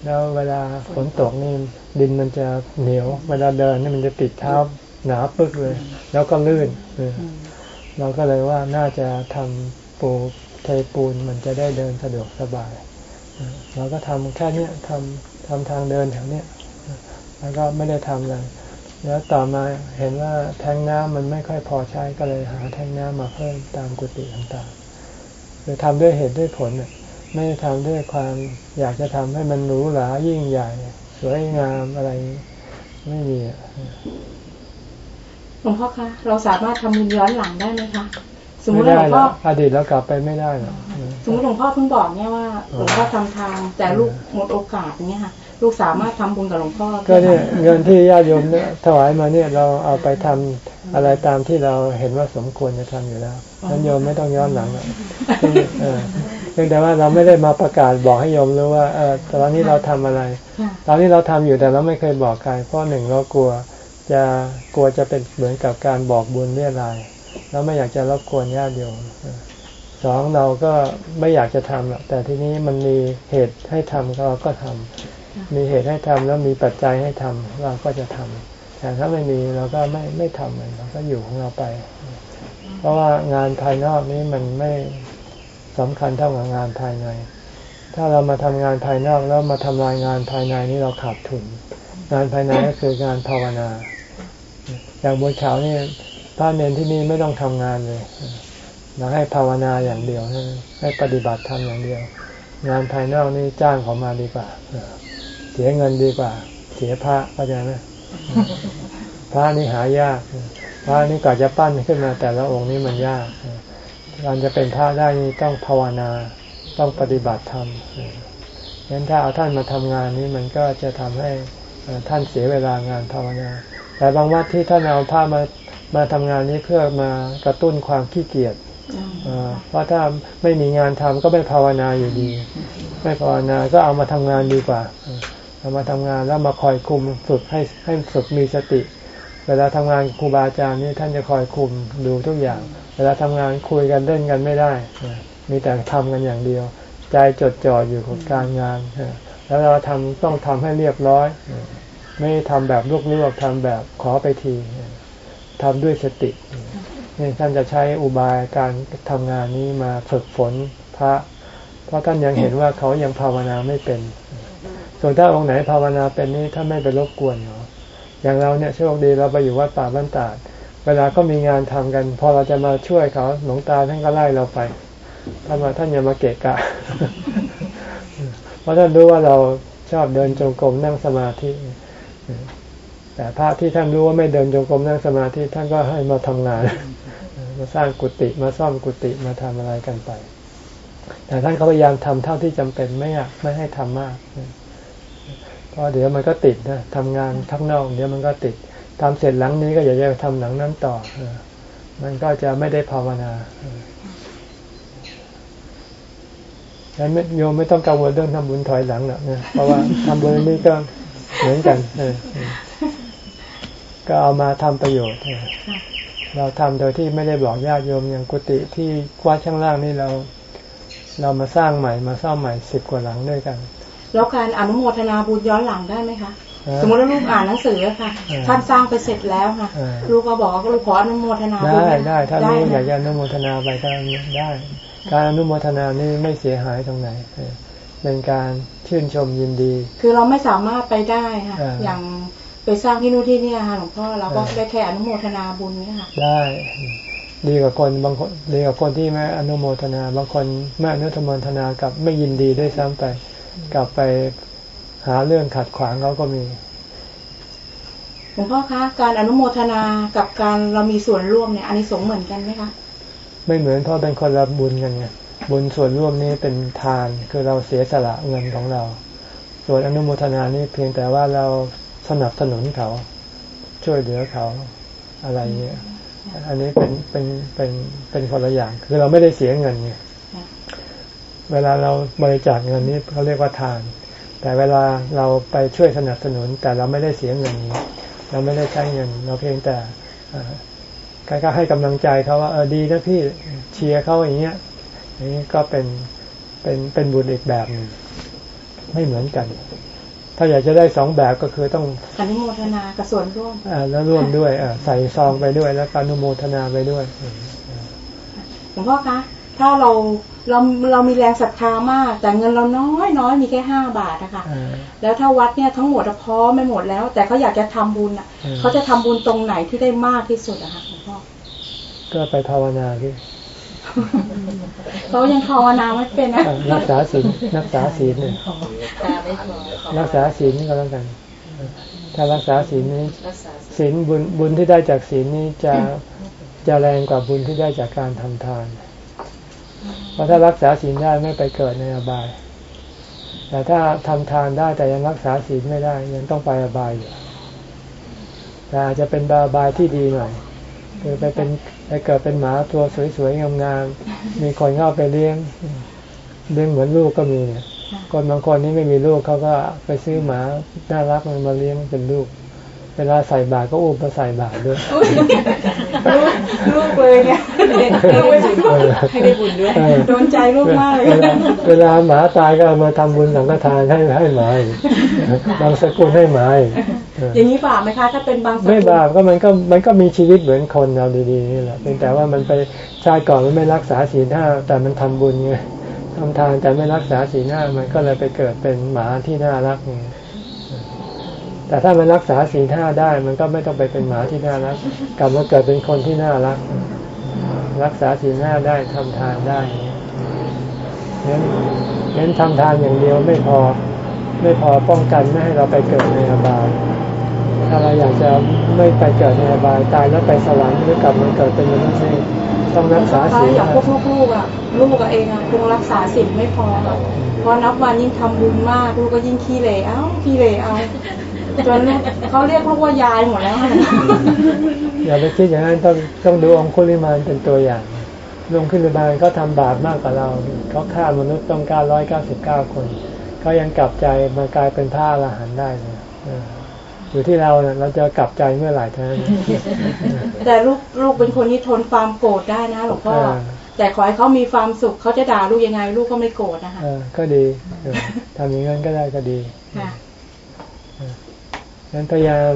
Speaker 1: แล้วเวลาฝนตกนี่ดินมันจะเหนียว เวลาเดินนี่มันจะติดเท้าหนาปึกเลย แล้วก็ลื่นเราก็เลยว่าน่าจะทำปูเทปูนมันจะได้เดินสะดวกสบาย เราก็ทำแค่นี้ทำทำทางเดินแถวเนี้ย แล้วก็ไม่ได้ทำเลยแล้วต่อมาเห็นว่าแทงน้ำมันไม่ค่อยพอใช้ก็เลยหาแทงน้ำมาเพิ่มตามกุฏิต่างๆคือทำด้วยเหตุด้วยผลไม่ได้ทำด้วยความอยากจะทำให้มันหรูหรายิ่งใหญ่ สวยงามอะไรไม่มีอะ
Speaker 2: หลวงพ่อคะเราสามารถทำบุญย้อนหลังได้ไหมคะสมมติหลวงพ่อ
Speaker 1: อดีตแล้วกลับไปไม่ได้หรอก
Speaker 2: สมมติหลวงพ่อเพิ่งบอกเนี่ยว่าหลวงพ่อทำทางแต่ลูกหมดโอกาสอย่างเงี้ยค่ะ ลูกสามารถทำบุญกับหลวงพ่อ
Speaker 1: ก็เนี่ยเงินที่ญาติโยมเนี่ยถวายมาเนี่ยเราเอาไปทำอะไรตามที่เราเห็นว่าสมควรจะทำอยู่แล้วนั้นโยมไม่ต้องย้อนหลังเพียงแต่ว่าเราไม่ได้มาประกาศบอกให้โยมรู้ว่าเออตอนนี้เราทำอะไร ตอนนี้เราทำอยู่แต่เราไม่เคยบอกใครเพราะหนึ่งเรากลัว จะกลัวจะเป็นเหมือนกับการบอกบุญเรียรายแล้วไม่อยากจะรบกวนญาติโยมสองเราก็ไม่อยากจะทำหรอกแต่ทีนี้มันมีเหตุให้ทำเราก็ทำ มีเหตุให้ทำแล้วมีปัจจัยให้ทำเราก็จะทำแต่ถ้าไม่มีเราก็ไม่ไม่ทำเลยเราก็อยู่ของเราไป เพราะว่างานภายนอกนี้มันไม่สำคัญเท่ากับงานภายใน ถ้าเรามาทำงานภายนอกแล้วมาทำลายงานภายในนี้เราขาดทุน งานภายในก็คืองานภาวนาอย่างบนเขานี่พระเนนที่นี่ไม่ต้องทำงานเลยเราให้ภาวนาอย่างเดียวให้ปฏิบัติทำอย่างเดียว งานภายนอกนี่จ้างเขามาดีกว่า เสียเงินดีกว่า เสียพระเข้าใจไหมพระนี่หายาก พระนี่ก่อนจะปั้นขึ้นมา แต่ละองค์นี่มันยากการจะเป็นพระได้นี่ต้องภาวนาต้องปฏิบัติธรรมงั้นถ้าเอาท่านมาทำงานนี้มันก็จะทำให้ท่านเสียเวลางานภาวนา แต่บางวัดที่ท่านเอาพระมามาทำงานนี้เพื่อมากระตุ้นความขี้เกียจเพราะถ้าไม่มีงานทำก็ไม่ภาวนาอยู่ดี ไม่ภาวนาก็เอามาทำงานดีกว่า เอามาทำงานแล้วมาคอยคุมฝึกให้ให้ฝึกมีสติ เวลาทำงานครูบาอาจารย์นี่ท่านจะคอยคุมดูทุกอย่าง เวลาทำงานคุยกันเล่นกันไม่ได้ มีแต่ทำกันอย่างเดียว ใจจดจ่ออยู่กับการงานแล้วเราทำต้องทำให้เรียบร้อย ไม่ทำแบบลวกๆทำแบบขอไปทีทำด้วยสตินี่ท่านจะใช้อุบายการทำงานนี้มาฝึกฝนพระ เพราะท่านยังเห็นว่าเขายังภาวนาไม่เป็น ส่วนถ้าองค์ไหนภาวนาเป็นนี่ท่าไม่ไปรบกวนเนาะอย่างเราเนี่ยโชคดีเราไปอยู่วัดป่าบ้านตาดเวลาก็มีงานทำกัน พอเราจะมาช่วยเขาหลวงตาท่านก็ไล่เราไปท่านมาท่านอย่ามาเกะกะ เพราะท่านรู้ว่าเราชอบเดินจงกรมนั่งสมาธิ แต่พระที่ท่านรู้ว่าไม่เดินจงกรมนั่งสมาธิท่านก็ให้มาทำงาน มาสร้างกุฏิมาซ่อมกุฏิมาทำอะไรกันไป แต่ท่านก็พยายามทำเท่าที่จำเป็นไม่อยากไม่ให้ทำมาก เพราะเดี๋ยวมันก็ติดนะทำงานทั้งนอกเดี๋ยวมันก็ติดทำเสร็จหลังนี้ก็อยากจะทำหลังนั้นต่อมันก็จะไม่ได้ภาวนาดังนั้นโยมไม่ต้องกังวลเรื่องทำบุญถอยหลังหรอกนะเพราะว่าทำบุญนี้ก็เหมือนกันก็เอามาทำประโยชน์เราทำโดยที่ไม่ได้บอกญาติโยมอย่างกุฏิที่กว้าช่างล่างนี่เรา เรามาสร้างใหม่มาซ่อมใหม่สิบกว่าหลังด้วยกัน
Speaker 2: แล้วการอนุโมทนาบุญย้อนหลังได้ไหมคะ สมมติว่าลูกอ่านหนังสือค่ะ ท่านสร้างไปเสร็จแล้วค่ะ ลูกก็บอกว่าลูกขออนุโมทนา
Speaker 1: บุญได้ได้ถ้าลูกอยากจะอนุโมทนาไปก็ได้ การอนุโมทนานี่ไม่เสียหายตรงไหนเป็นการชื่นชมยินดี
Speaker 2: คือเราไม่สามารถไปได้ค่ะ อย่างไปสร้างที่นู่นที่นี่ค่ะหลวงพ่อเราก็ได้แค่อนุโมทนาบุญนี่ค่ะ
Speaker 1: ได้ดีกว่าคนบางคนดีกว่าคนที่ไม่อนุโมทนา บางคนไม่อนุโมทนากับไม่ยินดีด้วยซ้ำไป กลับไปหาเรื่องขัดขวางเขาก็มี
Speaker 2: หลวงพ่อคะการอนุโมทนากับการเรามีส่วนร่วมเนี่ยอันนี้สงเหมือนกันไหมคะ
Speaker 1: ไม่เหมือนเพราะเป็นคนรับบุญกันไงบุญส่วนร่วมนี้เป็นทานคือเราเสียสละเงินของเราพส่วนอนุโมทนานี่เพียงแต่ว่าเราสนับสนุนเขา ช่วยเหลือเขาอะไรเงี้ยอันนี้เป็นเป็นเป็นเป็นคนละอย่าง คือเราไม่ได้เสียเงินไง เวลาเราบริจาคเงินนี้เขาเรียกว่าทาน แต่เวลาเราไปช่วยสนับสนุน แต่เราไม่ได้เสียเงินนี้ เราไม่ได้ใช้เงิน เราเพียงแต่ก็ให้กำลังใจเขาว่าเออดีนะพี่เชียร์เขาอย่างเงี้ยนี่ก็เป็นเป็นเป็นบุญอีกแบบหนึ่งไม่เหมือนกัน ถ้าอยากจะได้สองแบบก็คือต้อง
Speaker 2: อนุโมทนากับส่วนร่วม
Speaker 1: อ่าแล้วร่วมด้วยอ่าใส่ซองไปด้วย แล้วอนุโมทนาไปด้วย
Speaker 2: หลวงพ่อคะถ้าเรา เราเรามีแรงศรัทธามาก แต่เงินเราน้อยน้อยมีแค่ห้าบาทนะคะแล้วถ้าวัดเนี่ยทั้งหมดพร้อมไม่หมดแล้ว แต่เขาอยากจะทำบุญอะเขาจะทำบุญตรงไหนที่ได้มากที่สุดอะคะหลวงพ่อ
Speaker 1: ก็ไปภาวนาที่
Speaker 2: เขายังภาวนาไม่เป็นนะ
Speaker 1: รักษาศีลรักษาศีลเนี่ยรักษาศีลนี่ก็แล้วกัน ถ้ารักษาศีลนี้ศีลบุญบุญที่ได้จากศีลนี้จะจะแรงกว่าบุญที่ได้จากการทำทาน เพราะถ้ารักษาศีลได้ไม่ไปเกิดในอบาย แต่ถ้าทำทานได้แต่ยังรักษาศีลไม่ได้ ยังต้องไปอบายอยู่แต่อาจจะเป็นบาบายที่ดีหน่อยคือไปเป็นไปเกิดเป็นหมาตัวสวยๆงามๆมีคนเข้าไปเลี้ยงเลี้ยงเหมือนลูกก็มีเนี่ยคนบางคนนี่ไม่มีลูกเขาก็ไปซื้อหมาน่ารักมันมาเลี้ยงเป็นลูก เวลาใส่บาตรก็อุ้มมาใส่บาตรด้วย
Speaker 2: ลูกเลยเนี่ย ให้ได้บุญด้วยโดนใจลูกมากเลย
Speaker 1: เวลาหมาตายก็เอามาทำบุญสังฆทานให้ให้หมาบางสกุลให้หมา
Speaker 2: อย่างนี้บาปไหมคะถ้าเป็นบาง
Speaker 1: ไม่บาปก็มันก็มันก็มีชีวิตเหมือนคนเราดีๆนี่แหละเพียงแต่ว่ามันไปชาติก่อนมันไม่รักษาศีลห้าแต่มันทำบุญไงทำทานแต่ไม่รักษาศีลห้ามันก็เลยไปเกิดเป็นหมาที่น่ารักไงแต่ถ้ามันรักษาศีลห้าได้ มันก็ไม่ต้องไปเป็นหมาที่น่ารักกลับมาเกิดเป็นคนที่น่ารัก รักษาศีลห้าได้ทำทานได้เน้นเน้นทำทานอย่างเดียวไม่พอ ไม่พอป้องกันไม่ให้เราไปเกิดในอบายถ้าเราอยากจะไม่ไปเกิดในอบายตายแล้วไปสวรรค์หรือกลับมาเกิดเป็นมนุษย์ต้องรักษาศีล
Speaker 2: อย่างพวกลูกๆอะลูกเองอะคงรักษาศีลไม่พอเพราะนับวันยิ่งทำบุญมากลูกก็ยิ่งขี้เหร่เอ้าขี้เหร่เอา จนเขาเรียกลูกว่ายายหมดแล้ว
Speaker 1: อย่าไปคิดอย่างนั้นต้องต้องดูองคุลิมานเป็นตัวอย่างลงขึ้นบานเขาทาบาปมากกว่าเราเขาฆ่ามนุษย์ต้องเก้าร้อยเก้าสิบเก้าคนเขายังกลับใจมากลายเป็นพระอรหันต์ได้เลยอยู่ที่เราเนี่ยเราจะกลับใจเมื่อไหร่เท่านั้น
Speaker 2: แต่ลูกลูกเป็นคนที่ทนความโกรธได้นะหลวงพ่อแต่ขอให้เขามีความสุขเขาจะด่าลูกยังไง ลูกก็ไม่โกรธนะคะ
Speaker 1: ก็ดีทำอย่างนั้นก็ได้ก็ดี งั้นพยายาม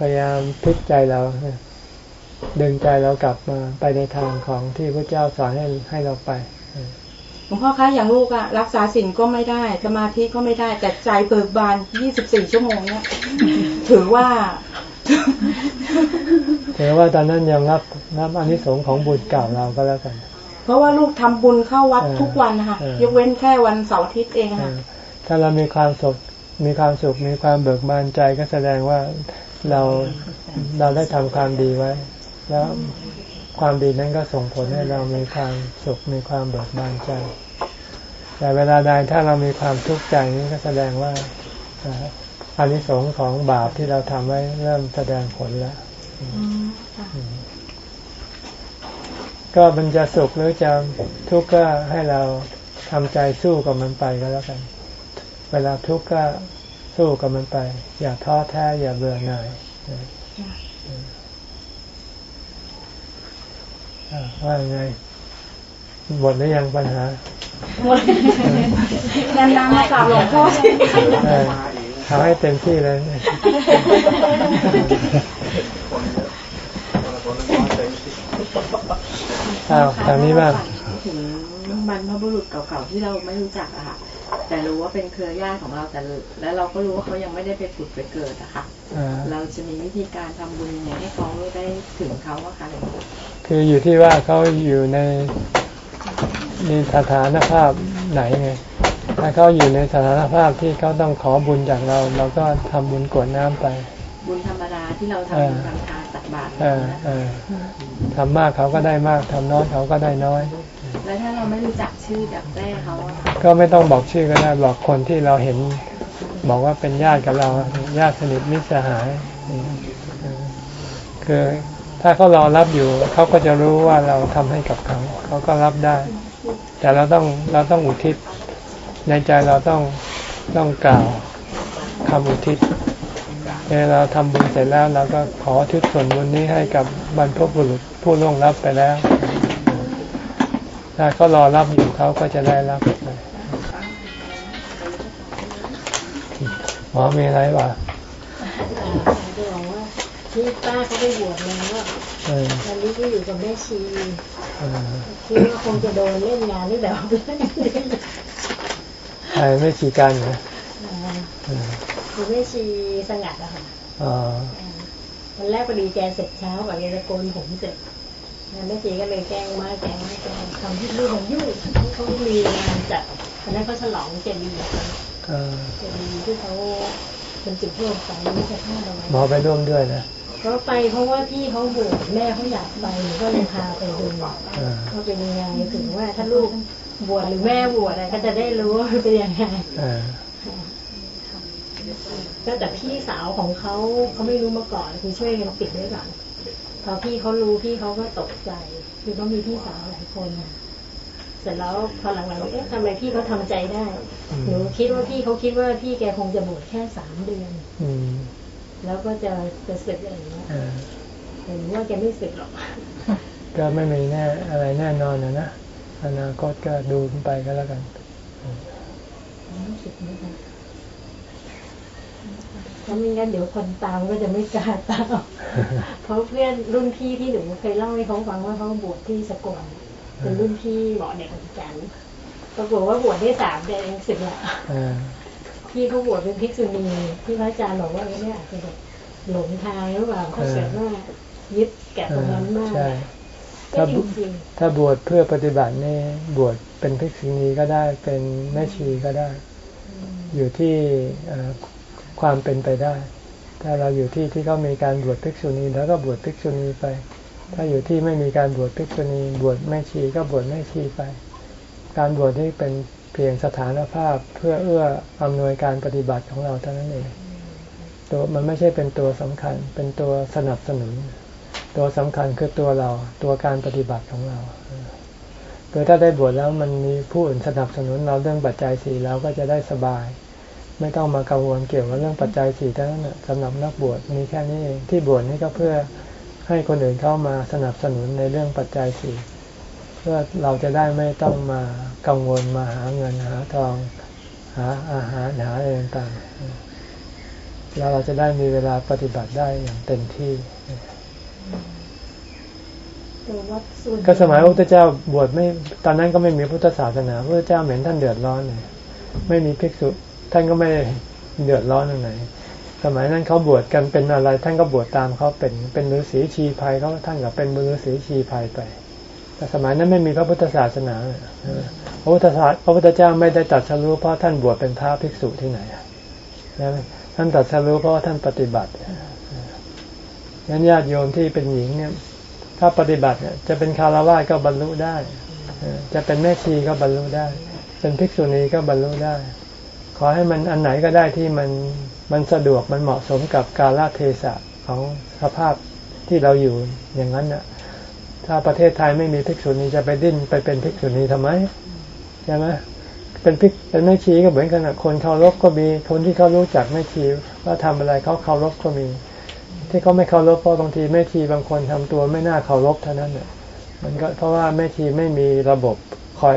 Speaker 1: พยายามพิจใจเราดึงใจเรากลับมาไปในทางของที่พระเจ้าสอนให้ให้เราไป
Speaker 2: หลวงพ่อคะอย่างลูกอะรักษาสิ่งก็ไม่ได้ สมาธิก็ไม่ได้ แต่ใจเบิกบานยี่สิบสี่ชั่วโมงเนี้ยถือว่า
Speaker 1: ถือว่าตอนนั้นยังรับรับอนิสงส์ของบุญเก่าเราก็แล้วกัน
Speaker 2: เพราะว่าลูกทำบุญเข้าวัดทุกวันนะคะยกเว้นแค่วันเสาร์อาทิตย์เองค่ะ
Speaker 1: ถ้าเรามีความสุข มีความสุขมีความเบิกบานใจก็แสดงว่าเราเราได้ทำความดีไว้ แล้วความดีนั้นก็ส่งผลให้เรามีความสุขมีความเบิกบานใจ แต่เวลาใดถ้าเรามีความทุกข์ใจนี้ก็แสดงว่าอานิสงส์ของบาปที่เราทำไว้เริ่มแสดงผลแล้วก็มันจะสุขหรือจะทุกข์ก็ให้เราทำใจสู้กับมันไปก็แล้วกัน เวลาทุกข์ก็สู้กับมันไป อย่าท้อแท้อย่าเบื่อหน่ายว่าไงหมดหรือยังปัญหาหมด
Speaker 2: นานๆมากราบหลวงพ่อ
Speaker 1: ทำให้เต็มที่เลยอ้าวทางนี้บ้าง
Speaker 6: ถึง บรรพบุรุษเก่าๆที่เราไม่รู้จักอะค่ะ แต่รู้ว่าเป็นเครือญาติของเราแต่แล้วเราก็รู้ว่าเขายังไม่ได้ไปผุดไปเกิดอะค่ะเราจะมีวิธีการทำบุญยังไงให้เขาได้ถึงเขาอะค่ะ
Speaker 1: คืออยู่ที่ว่าเขาอยู่ในมีสถานภาพไหนไงถ้าเขาอยู่ในสถานภาพที่เขาต้องขอบุญจากเรา เราก็ทำบุญกวดน้ำไป
Speaker 6: บุญธรรมดาที่เราทำบุญทำทานตักบาตร
Speaker 1: ทำมากเขาก็ได้มากทำน้อยเขาก็ได้น้อย
Speaker 6: แล้วถ้าเราไม่รู้จักชื่อดับแด้เขา
Speaker 1: ก็ไม่ต้องบอกชื่อก็ได้บอกคนที่เราเห็น บอกว่าเป็นญาติกับเราญาติสนิทมิตรสหาย คือถ้าเขารอรับอยู่เขาก็จะรู้ว่าเราทำให้กับเขาเขาก็รับได้ แต่เราต้องเราต้องอุทิศในใจเราต้องต้องกล่าวคำอุทิศเวลาเราทำบุญเสร็จแล้วเราก็ขอทิศส่วนบุญนี้ให้กับบรรพบุรุษผู้ล่วงรับไปแล้ว ถ้าเขารอรับอยู่เขาก็จะได้รับไปหมอมีอะไรวะ
Speaker 7: จะบอกว่าที่ป้าเขาไปบวชแล้วตอนนี้ก็อยู่กับแม่ชีคิดว่าคงจะโดนเล่นงานนี่แบบ
Speaker 1: ใครไม่ชีกันเหรอ
Speaker 7: คือแม่ชีสงัดอะค่ะวันแรกพอดีแกเสร็จเช้าก่อนแกจะโกนผมเสร็จ แม่ชีก็เลยแกล้งมาแกล้งมาแกล้งทำที่ลูกของยุ่งเขามีงานจัดตอนนั้นเขาฉลองเจดีย์เจดีย์ที่เขาเป็นจุดร่วมไปไม่ใช่ท่าเรา
Speaker 1: หมอไปร่วมด้วยนะ
Speaker 7: ก็ไปเพราะว่าพี่เขาบวชแม่เขาอยากไปก็เลยพาไปดูว่าเป็นยังไงถึงว่าถ้าลูกบวชหรือแม่บวชอะไรก็จะได้รู้ว่าเป็นยังไงก็แต่พี่สาวของเขาเขาไม่รู้มาก่อนคือช่วยกันปิดไว้ก่อน พอพี่เขารู้พี่เขาก็ตกใจ คือเขามีพี่สาวหลายคนเสร็จแล้วพอหลังๆเอ๊ะทำไมพี่เขาทาใจได้หนูคิดว่าพี่เขาคิดว่าพี่แกคงจะบวชแค่สามเดือนแล้วก็จะจะสึกอะไรอย่างเงี้ยแต่หนูว่าแกไม่สึกหรอก
Speaker 1: ก็ไม่มีแน่อะไรแน่นอนนะนะอนาคตก็ดูไปก็แล้วกัน
Speaker 7: เพราะ ไม่งั้นเดี๋ยวคนตามก็จะไม่กล้าตามเพราะเพื่อนรุ่นพี่ที่หนูเคยเล่าให้เขาฟังว่าเขาบวชที่สกลเป็นรุ่นพี่หมอเด็กเหมือนกันปรากฏว่าบวชได้สามเดือนสิบละพี่เขาบวชเป็นภิกษุณีที่พระอาจารย์บอกว่าเนี่ยอาจจะหลงทางหรือเปล่าเขาเสียว่ายึดแก่ตรงนั้นมาก
Speaker 1: ถ้าถ้าบวชเพื่อปฏิบัติเนี่ยบวชเป็นภิกษุณีก็ได้เป็นแม่ชีก็ได้ อยู่ที่ ความเป็นไปได้ ถ้าเราอยู่ที่ที่เขามีการบวชภิกษุณีแล้วก็บวชภิกษุณีไป ถ้าอยู่ที่ไม่มีการบวชภิกษุณี บวชแม่ชีก็บวชแม่ชีไป การบวชนี่เป็นเพียงสถานภาพเพื่อเอื้ออำนวยการปฏิบัติของเราเท่านั้นเองตัวมันไม่ใช่เป็นตัวสำคัญ เป็นตัวสนับสนุน ตัวสำคัญคือตัวเรา ตัวการปฏิบัติของเราโดยถ้าได้บวชแล้วมันมีผู้อื่นสนับสนุนเราเรื่องปัจจัยสี่เราก็จะได้สบาย ไม่ต้องมากังวลเกี่ยวกับเรื่องปัจจัยสี่เท่านั้นสำหรับนักบวชมีแค่นี้เองที่บวชนี่ก็เพื่อให้คนอื่นเข้ามาสนับสนุนในเรื่องปัจจัยสี่เพื่อเราจะได้ไม่ต้องมากังวลมาหาเงินหาทองหาอาหารหาอะไรต่างๆแล้วเราจะได้มีเวลาปฏิบัติได้อย่างเต็มที่ก็สมัยพระพุทธเจ้าบวชไม่ตอนนั้นก็ไม่มีพุทธศาสนาพระพุทธเจ้าเหม็นท่านเดือดร้อนเลยไม่มีภิกษุ ท่านก็ไม่เดือดร้อนตรงไหน สมัยนั้นเขาบวชกันเป็นอะไร ท่านก็บวชตามเขาเป็นเป็นฤาษีชีภัยเขาท่านก็เป็นฤาษีชีภัยไป แต่สมัยนั้นไม่มีพระพุทธศาสนาพระพุทธศาสพระพุทธเจ้าไม่ได้ตัดสรู้เพราะท่านบวชเป็นพระภิกษุที่ไหนท่านตัดสรู้เพราะท่านปฏิบัติงั้นญาติโยมที่เป็นหญิงเนี่ย ถ้าปฏิบัติเนี่ยจะเป็นคารวะก็บรรลุได้ จะเป็นแม่ชีก็บรรลุได้ เป็นภิกษุณีก็บรรลุได้ ขอให้มันอันไหนก็ได้ที่มันมันสะดวกมันเหมาะสมกับกาลเทศะของสภาพที่เราอยู่อย่างนั้นน่ะ ถ้าประเทศไทยไม่มีภิกษุณีจะไปดิ้นไปเป็นภิกษุณีทำไมใช่ไหมเป็นภิกเป็นแม่ชีก็เหมือนกันคนเคารพก็มีคนที่เขารู้จักแม่ชีว่าทำอะไรเขาเคารพก็มี ที่เขาไม่เคารพเพราะบางทีแม่ชีบางคนทำตัวไม่น่าเคารพเท่านั้นเน่ยมันก็เพราะว่าแม่ชีไม่มีระบบคอย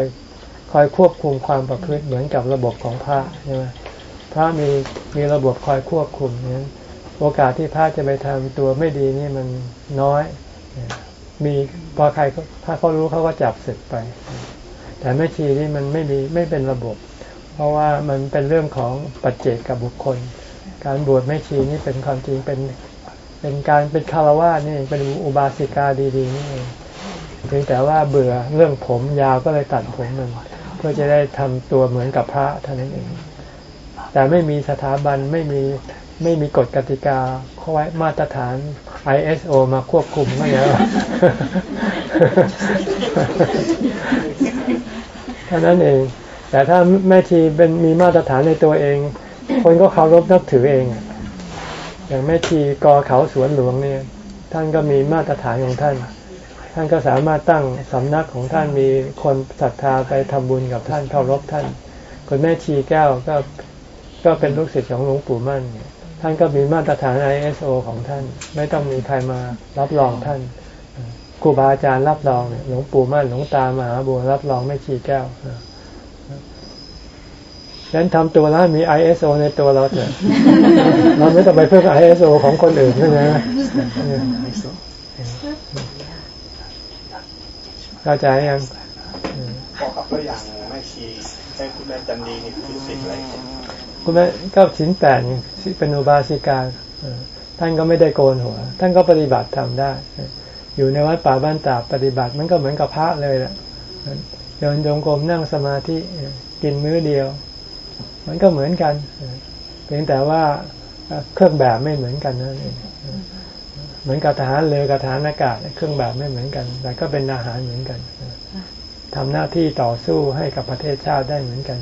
Speaker 1: คอยควบคุมความประพฤติเหมือนกับระบบของพระใช่ไหมพระมีมีระบบคอยควบคุมนั้นโอกาสที่พระจะไปทำตัวไม่ดีนี่มันน้อย มีพอใครถ้าเขารู้เขาก็จับศึกไป แต่แม่ชีนี่มันไม่มีไม่เป็นระบบ เพราะว่ามันเป็นเรื่องของปัจเจกกับบุคคล การบวชแม่ชีนี่เป็นความจริงเป็นเป็นการเป็นคารวะนี่เป็นอุบาสิกาดีๆนี่เองเพียงแต่ว่าเบื่อเรื่องผมยาวก็เลยตัดผมมัน พื่อจะได้ทำตัวเหมือนกับพระเท่านั้นเอง แต่ไม่มีสถาบันไม่มีไม่มีกฎกติกาข้อไว้มาตรฐาน ISO มาควบคุมก็แล้วเท่านั้นเอง แต่ถ้าแม่ชีเป็นมีมาตรฐานในตัวเอง คนก็เคารพนับถือเอง อย่างแม่ชีกอเขาสวนหลวงเนี่ย ท่านก็มีมาตรฐานของท่าน ท่านก็สามารถตั้งสำนักของท่านมีคนศรัทธาไปทำบุญกับท่านเคารพท่านคนแม่ชีแก้วก็ก็เป็นลูกศิษย์ของหลวงปู่มั่น ท่านก็มีมาตรฐาน ISO ของท่าน ไม่ต้องมีใครมารับรองท่านครูบาอาจารย์รับรองหลวงปู่มั่นหลวงตามหาบัวรับรองไม่ชีแก้วฉะนั้นทำตัวแล้วมี ISO ในตัวเราเถอะเราไม่ต้องไปเพิ่ม ISO ของคนอื่นใช่ไหม เข้าใจยัง
Speaker 3: พอครับตัวอย่างแม่ชีให้คุณแม่จันดีนี่คือสิทธิ์อะไร
Speaker 1: คุณแม่ก็สินแปดเป็นอุบาสิกาท่านก็ไม่ได้โกนหัว ท่านก็ปฏิบัติทำได้ อยู่ในวัดป่าบ้านตาปฏิบัติมันก็เหมือนกับพระเลยแหละเดินจงกรมนั่งสมาธิกินมื้อเดียว มันก็เหมือนกันเพียงแต่ว่าเครื่องแบบไม่เหมือนกันนั่นเอง เหมือนกับทหารเรือกับทหารอากาศเครื่องแบบไม่เหมือนกัน แต่ก็เป็นอาหารเหมือนกันทำหน้าที่ต่อสู้ให้กับประเทศชาติได้เหมือนกัน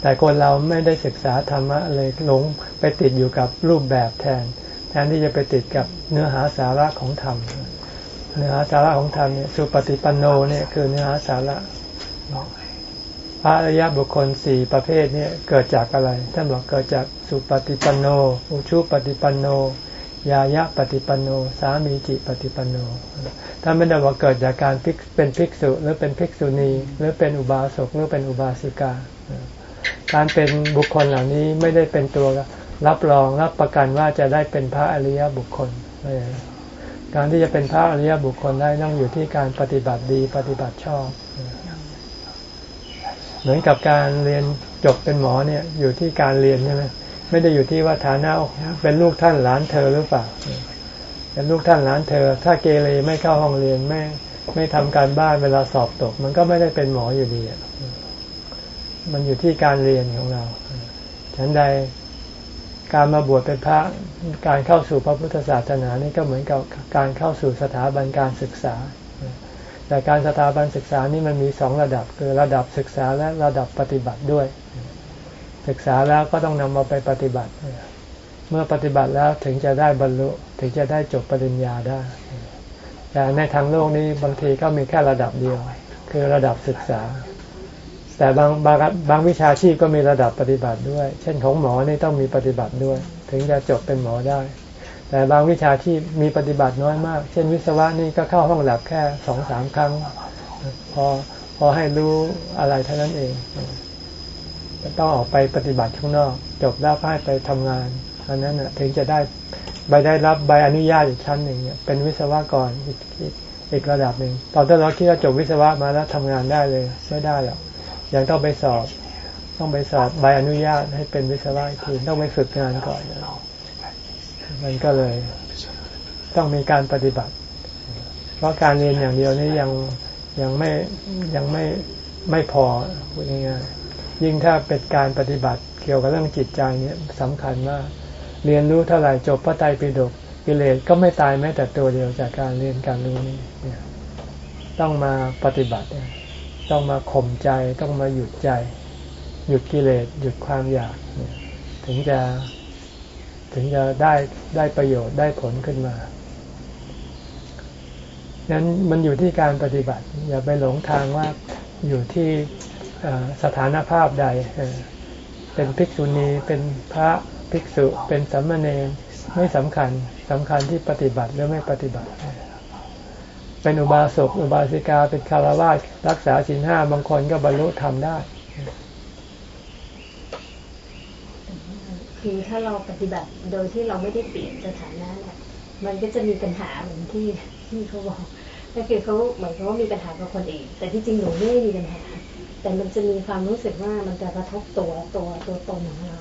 Speaker 1: แต่คนเราไม่ได้ศึกษาธรรมะเลยหลงไปติดอยู่กับรูปแบบแทน แทนที่จะไปติดกับเนื้อหาสาระของธรรม เนื้อหาสาระของธรรมเนี่ยสุปฏิปันโนเนี่ยคือเนื้อหาสาระ ระอริยบุคคลสี่ประเภทนี่ยเกิดจากอะไร ท่านบอกเกิดจากสุปฏิปันโน อุชุปฏิปันโน ยายะปฏิปันโน สามีจิปฏิปันโน ท่านไม่ได้บอกเกิดจากการเป็นภิกษุหรือเป็นภิกษุณี หรือเป็นอุบาสกหรือเป็นอุบาสิกา การเป็นบุคคลเหล่านี้ไม่ได้เป็นตัวรับรองรับประกันว่าจะได้เป็นพระอริยบุคคล การที่จะเป็นพระอริยบุคคลได้ต้องอยู่ที่การปฏิบัติดีปฏิบัติชอบ เหมือนกับการเรียนจบเป็นหมอเนี่ยอยู่ที่การเรียนใช่ไหมไม่ได้อยู่ที่ว่าฐานะเป็นลูกท่านหลานเธอหรือเปล่าเป็นลูกท่านหลานเธอ ถ้าเกเรไม่เข้าห้องเรียนไม่ไม่ทำการบ้านเวลาสอบตก มันก็ไม่ได้เป็นหมออยู่ดีมันอยู่ที่การเรียนของเราฉันใดการมาบวชเป็นพระการเข้าสู่พระพุทธศาสนานี่ก็เหมือนกับการเข้าสู่สถาบันการศึกษา แต่การสถาบันศึกษานี่มันมีสองระดับ คือระดับศึกษาและระดับปฏิบัติด้วย ศึกษาแล้วก็ต้องนำมาไปปฏิบัติ เมื่อปฏิบัติแล้วถึงจะได้บรรลุถึงจะได้จบปริญญาได้ แต่ในทางโลกนี้บางทีก็มีแค่ระดับเดียว คือระดับศึกษา แต่บางบางบางวิชาชีพก็มีระดับปฏิบัติด้วย เช่นของหมอนี่ต้องมีปฏิบัติด้วย ถึงจะจบเป็นหมอได้ แต่บางวิชาชีพมีปฏิบัติน้อยมาก เช่นวิศวะนี่ก็เข้าห้องแลบแค่สองสามครั้ง พอพอให้รู้อะไรเท่านั้นเองต้องออกไปปฏิบัติข้างนอก จบแล้วให้ไปทำงานอันนั้นถึงจะได้ใบได้รับใบอนุญาตอีกชั้นหนึ่งเป็นวิศวกรอีกอีกระดับหนึ่งตอนที่เราคิดว่าจบวิศวะมาแล้วทำงานได้เลยไม่ได้หรอกยังต้องไปสอบ ต้องไปสอบใบอนุญาตให้เป็นวิศวะอีกทีต้องไปฝึกงานก่อน มันก็เลยต้องมีการปฏิบัติ เพราะการเรียนอย่างเดียวนี่ยังยังไม่ยังไม่ไม่พอพูดง่ายๆยิ่งถ้าเป็นการปฏิบัติเกี่ยวกับเรื่องจิตใจเนี่ยสำคัญมากเรียนรู้เท่าไหร่จบพระไตรปิฎกกิเลสก็ไม่ตายแม้แต่ตัวเดียวจากการเรียนการรู้นี่ต้องมาปฏิบัติ ต้องมาข่มใจต้องมาหยุดใจ หยุดกิเลสหยุดความอยาก ถึงจะ ถึงจะได้ได้ประโยชน์ได้ผลขึ้นมานั้นมันอยู่ที่การปฏิบัติ อย่าไปหลงทางว่าอยู่ที่สถานภาพใด เป็นภิกษุณีเป็นพระภิกษุเป็นสัมมาเนรไม่สำคัญสำคัญที่ปฏิบัติหรือไม่ปฏิบัติ เป็นอุบาสกอุบาสิกาเป็นคารวะรักษาศีลห้าบางคนก็บรรลุธรรมได้
Speaker 7: คือถ้าเราปฏิบัติโดยที่เราไม่ได้เปลี่ยนสถานะเนี่ยมันก็จะมีปัญหาเหมือนที่ที่เขาบอกก็คือเขาเหมือนเขาว่ามีปัญหากับคนอื่นแต่ที่จริงหนูไม่ได้มีปัญหา แต่มันจะมีความรู้สึกว่ามันจะกระทบตัวตัวตัวตนของเรา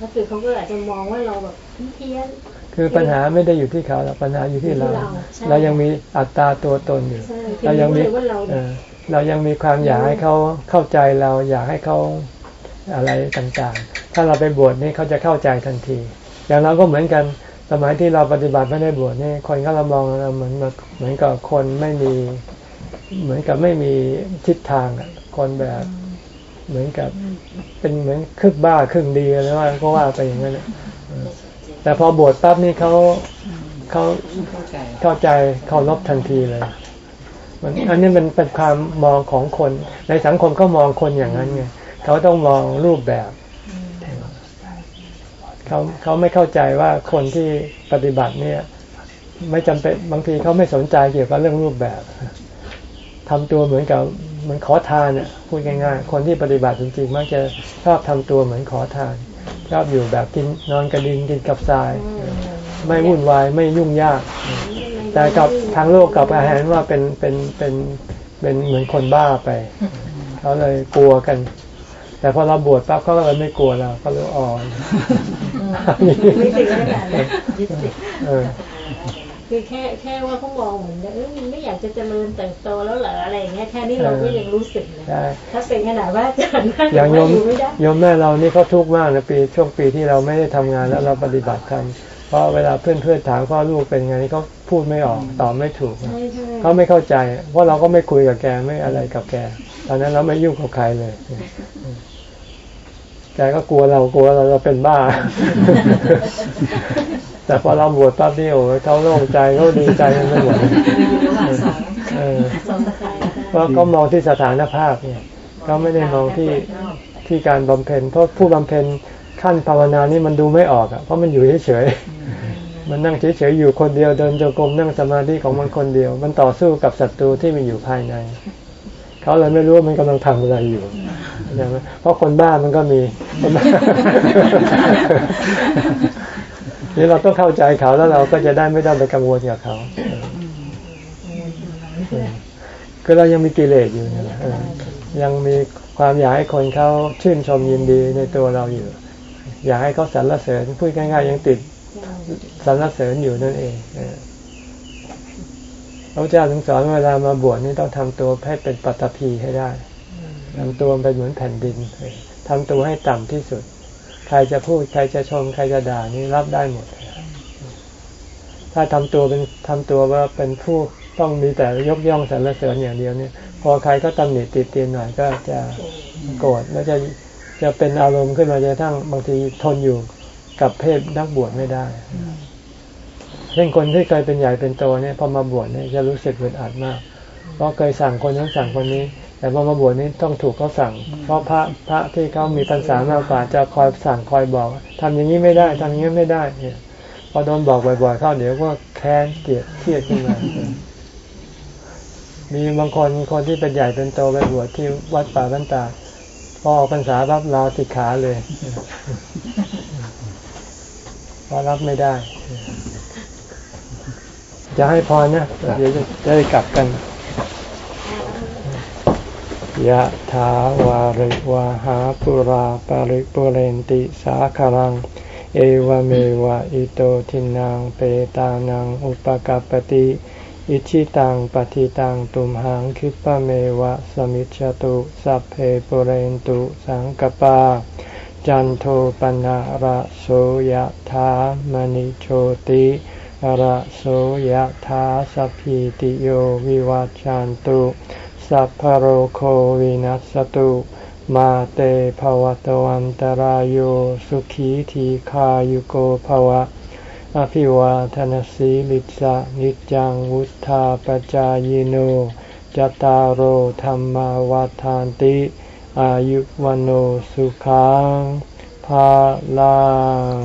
Speaker 7: ก็คือเขาก็อาจจะมองว่าเราแบบเพี้ยน
Speaker 1: คือปัญหาไม่ได้อยู่ที่เขาปัญหาอยู่ที่เรา เรายังมีอัตตาตัวตนอยู่ เรายังมีเรายังมีความอยากให้เขาเข้าใจเราอยากให้เขา อะไรต่างๆ ถ้าเราไปบวชนี่เขาจะเข้าใจทันที อย่างเราก็เหมือนกันสมัยที่เราปฏิบัติไม่ได้บวชนี่คนเขาเรามองเราเหมือนเหมือนกับคนไม่มี เหมือนกับไม่มีทิศทางอะคนแบบเหมือนกับ เป็นเหมือนครึ่งบ้าครึ่งดีอะไรว่าก็ว่าไปอย่างนั้นแต่พอบวชปั๊บนี่เขาเขาเข้าใจเขารบทันทีเลยมันอันนี้มันเป็นความมองของคน ในสังคมเขามองคนอย่างนั้นไง เขาต้องมองรูปแบบเขาเขาไม่เข้าใจว่าคนที่ปฏิบัติเนี่ย ไม่จำเป็นบางทีเขาไม่สนใจเกี่ยวกับเรื่องรูปแบบทำตัวเหมือนกับเหมือนขอทานเนี่ยพูดง่ายๆคนที่ปฏิบัติจริงๆมักจะชอบทำตัวเหมือนขอทานชอบอยู่แบบกินนอนกระดิงกินกับทราย ไม่วุ่นวายไม่ยุ่งยาก แต่กับทางโลกกับอาหารว่าเป็นเป็นเป็นเป็นเหมือนคนบ้าไป เขาเลยกลัวกัน แต่พอเราบวชปั๊บเขาก็เลยไม่กลัวเราเขาเลยอ่อน
Speaker 7: ไม่ถึงขนาดนั้นคือแค่แค่ว่าเขามองเหมือนเออไม่อยากจะเจริญเติบโตแล้วเหรออะไรอย่างเงี้ยแค่นี้เราก็ยังรู้สึกเลยถ้าเป็นขนาดว่าจะ
Speaker 1: อย่างโยมโยมแม่เรานี่เขาทุกข์มากนะปีช่วงปีที่เราไม่ได้ทำงานแล้วเราปฏิบัติธรรมเพราะเวลาเพื่อนเพื่อนถามพ่อลูกเป็นไงเขาพูดไม่ออกตอบไม่ถูกเขาไม่เข้าใจเพราะเราก็ไม่คุยกับแกไม่อะไรกับแกตอนนั้นเราไม่ยุ่งกับใครเลย แกก็กลัวเรากลัวเราเราเป็นบ้า แต่พอเราบวชปั๊บนี่โอ้เขาโล่งใจเขาดีใจกันไปหมดเพราะเขามองที่สถานภาพเนี่ยเขาไม่ได้มองที่ที่การบำเพ็ญ เพราะผู้บำเพ็ญขั้นภาวนานี่มันดูไม่ออกอะเพราะมันอยู่เฉยๆมันนั่งเฉยๆอยู่คนเดียวเดินจงกรมนั่งสมาธิของมันคนเดียว มันต่อสู้กับศัตรูที่มันอยู่ภายใน เขาเลยไม่รู้ว่ามันกำลังทำอะไรอยู่ใช่ไหม เพราะคนบ้ามันก็มีคนบ้านี่เราต้องเข้าใจเขาแล้วเราก็จะได้ไม่ต้องไปกังวลกับเขาคือเรายังมีกิเลสอยู่นี่แหละยังมีความอยากให้คนเขาชื่นชมยินดีในตัวเราอยู่ อยากให้เขาสรรเสริญพูดง่ายๆยังติดสรรเสริญอยู่นั่นเองพระเจ้าถึงสอนเวลามาบวชนี่ต้องทำตัวให้เป็นปัตตภีให้ได้ ทำตัวเป็นเหมือนแผ่นดินทำตัวให้ต่ำที่สุด ใครจะพูดใครจะชมใครจะด่านี่รับได้หมด ถ้าทำตัวเป็นทำตัวว่าเป็นผู้ต้องมีแต่ยกย่องสรรเสริญอย่างเดียวเนี่ย พอใครก็ตำหนิติดเตียนหน่อยก็จะโกรธแล้วจะจะเป็นอารมณ์ขึ้นมาจะทั้งบางทีทนอยู่กับเพศนักบวชไม่ได้เช่นคนที่เคยเป็นใหญ่เป็นโตเนี่ยพอมาบวชเนี่ยจะรู้สึกอึดอัดมาก เพราะเคยสั่งคนนั้นสั่งคนนี้ แต่พอมาบวชนี่ต้องถูกเขาสั่ง เพราะพระพระที่เขามีปัญษามากกว่าจะคอยสั่งคอยบอกทำอย่างนี้ไม่ได้ทำอย่างนี้ไม่ได้เนี่ยพอโดนบอกบ่อยๆเข้าเดี๋ยวก็แค้นเกลียดเครียดขึ้นมา มีบางคนคนที่เป็นใหญ่เป็นโตไปบวชที่วัดป่าบ้านตาพอออกพรรษารับลาติดขาเลยพรารับไม่ได้ จะให้พรนะเดี๋ยวจะได้กลับกัน ยะถาวาริวาหาปุราปาริปุเรนติสาคารัง เอวเมวะอิโตทินังเปตานังอุปกปติอิชิตังปฏิตังตุมหังคิปะเมวะสมิจฉตุสัพเพปุเรนตุสังกปา จันโทปนะระโสยะถามณิโชติระโสยธาสัพพิติโยวิวัจจันตุ สัพพโรโควินัสตุมาเตภวตวันตารโยสุขีทีขายุโกภวะ อภิวาทนสีลิสะนิจังวุธาปจายโนจตารโหธรรมวาทานติ อายุวันโอสุขังภาลัง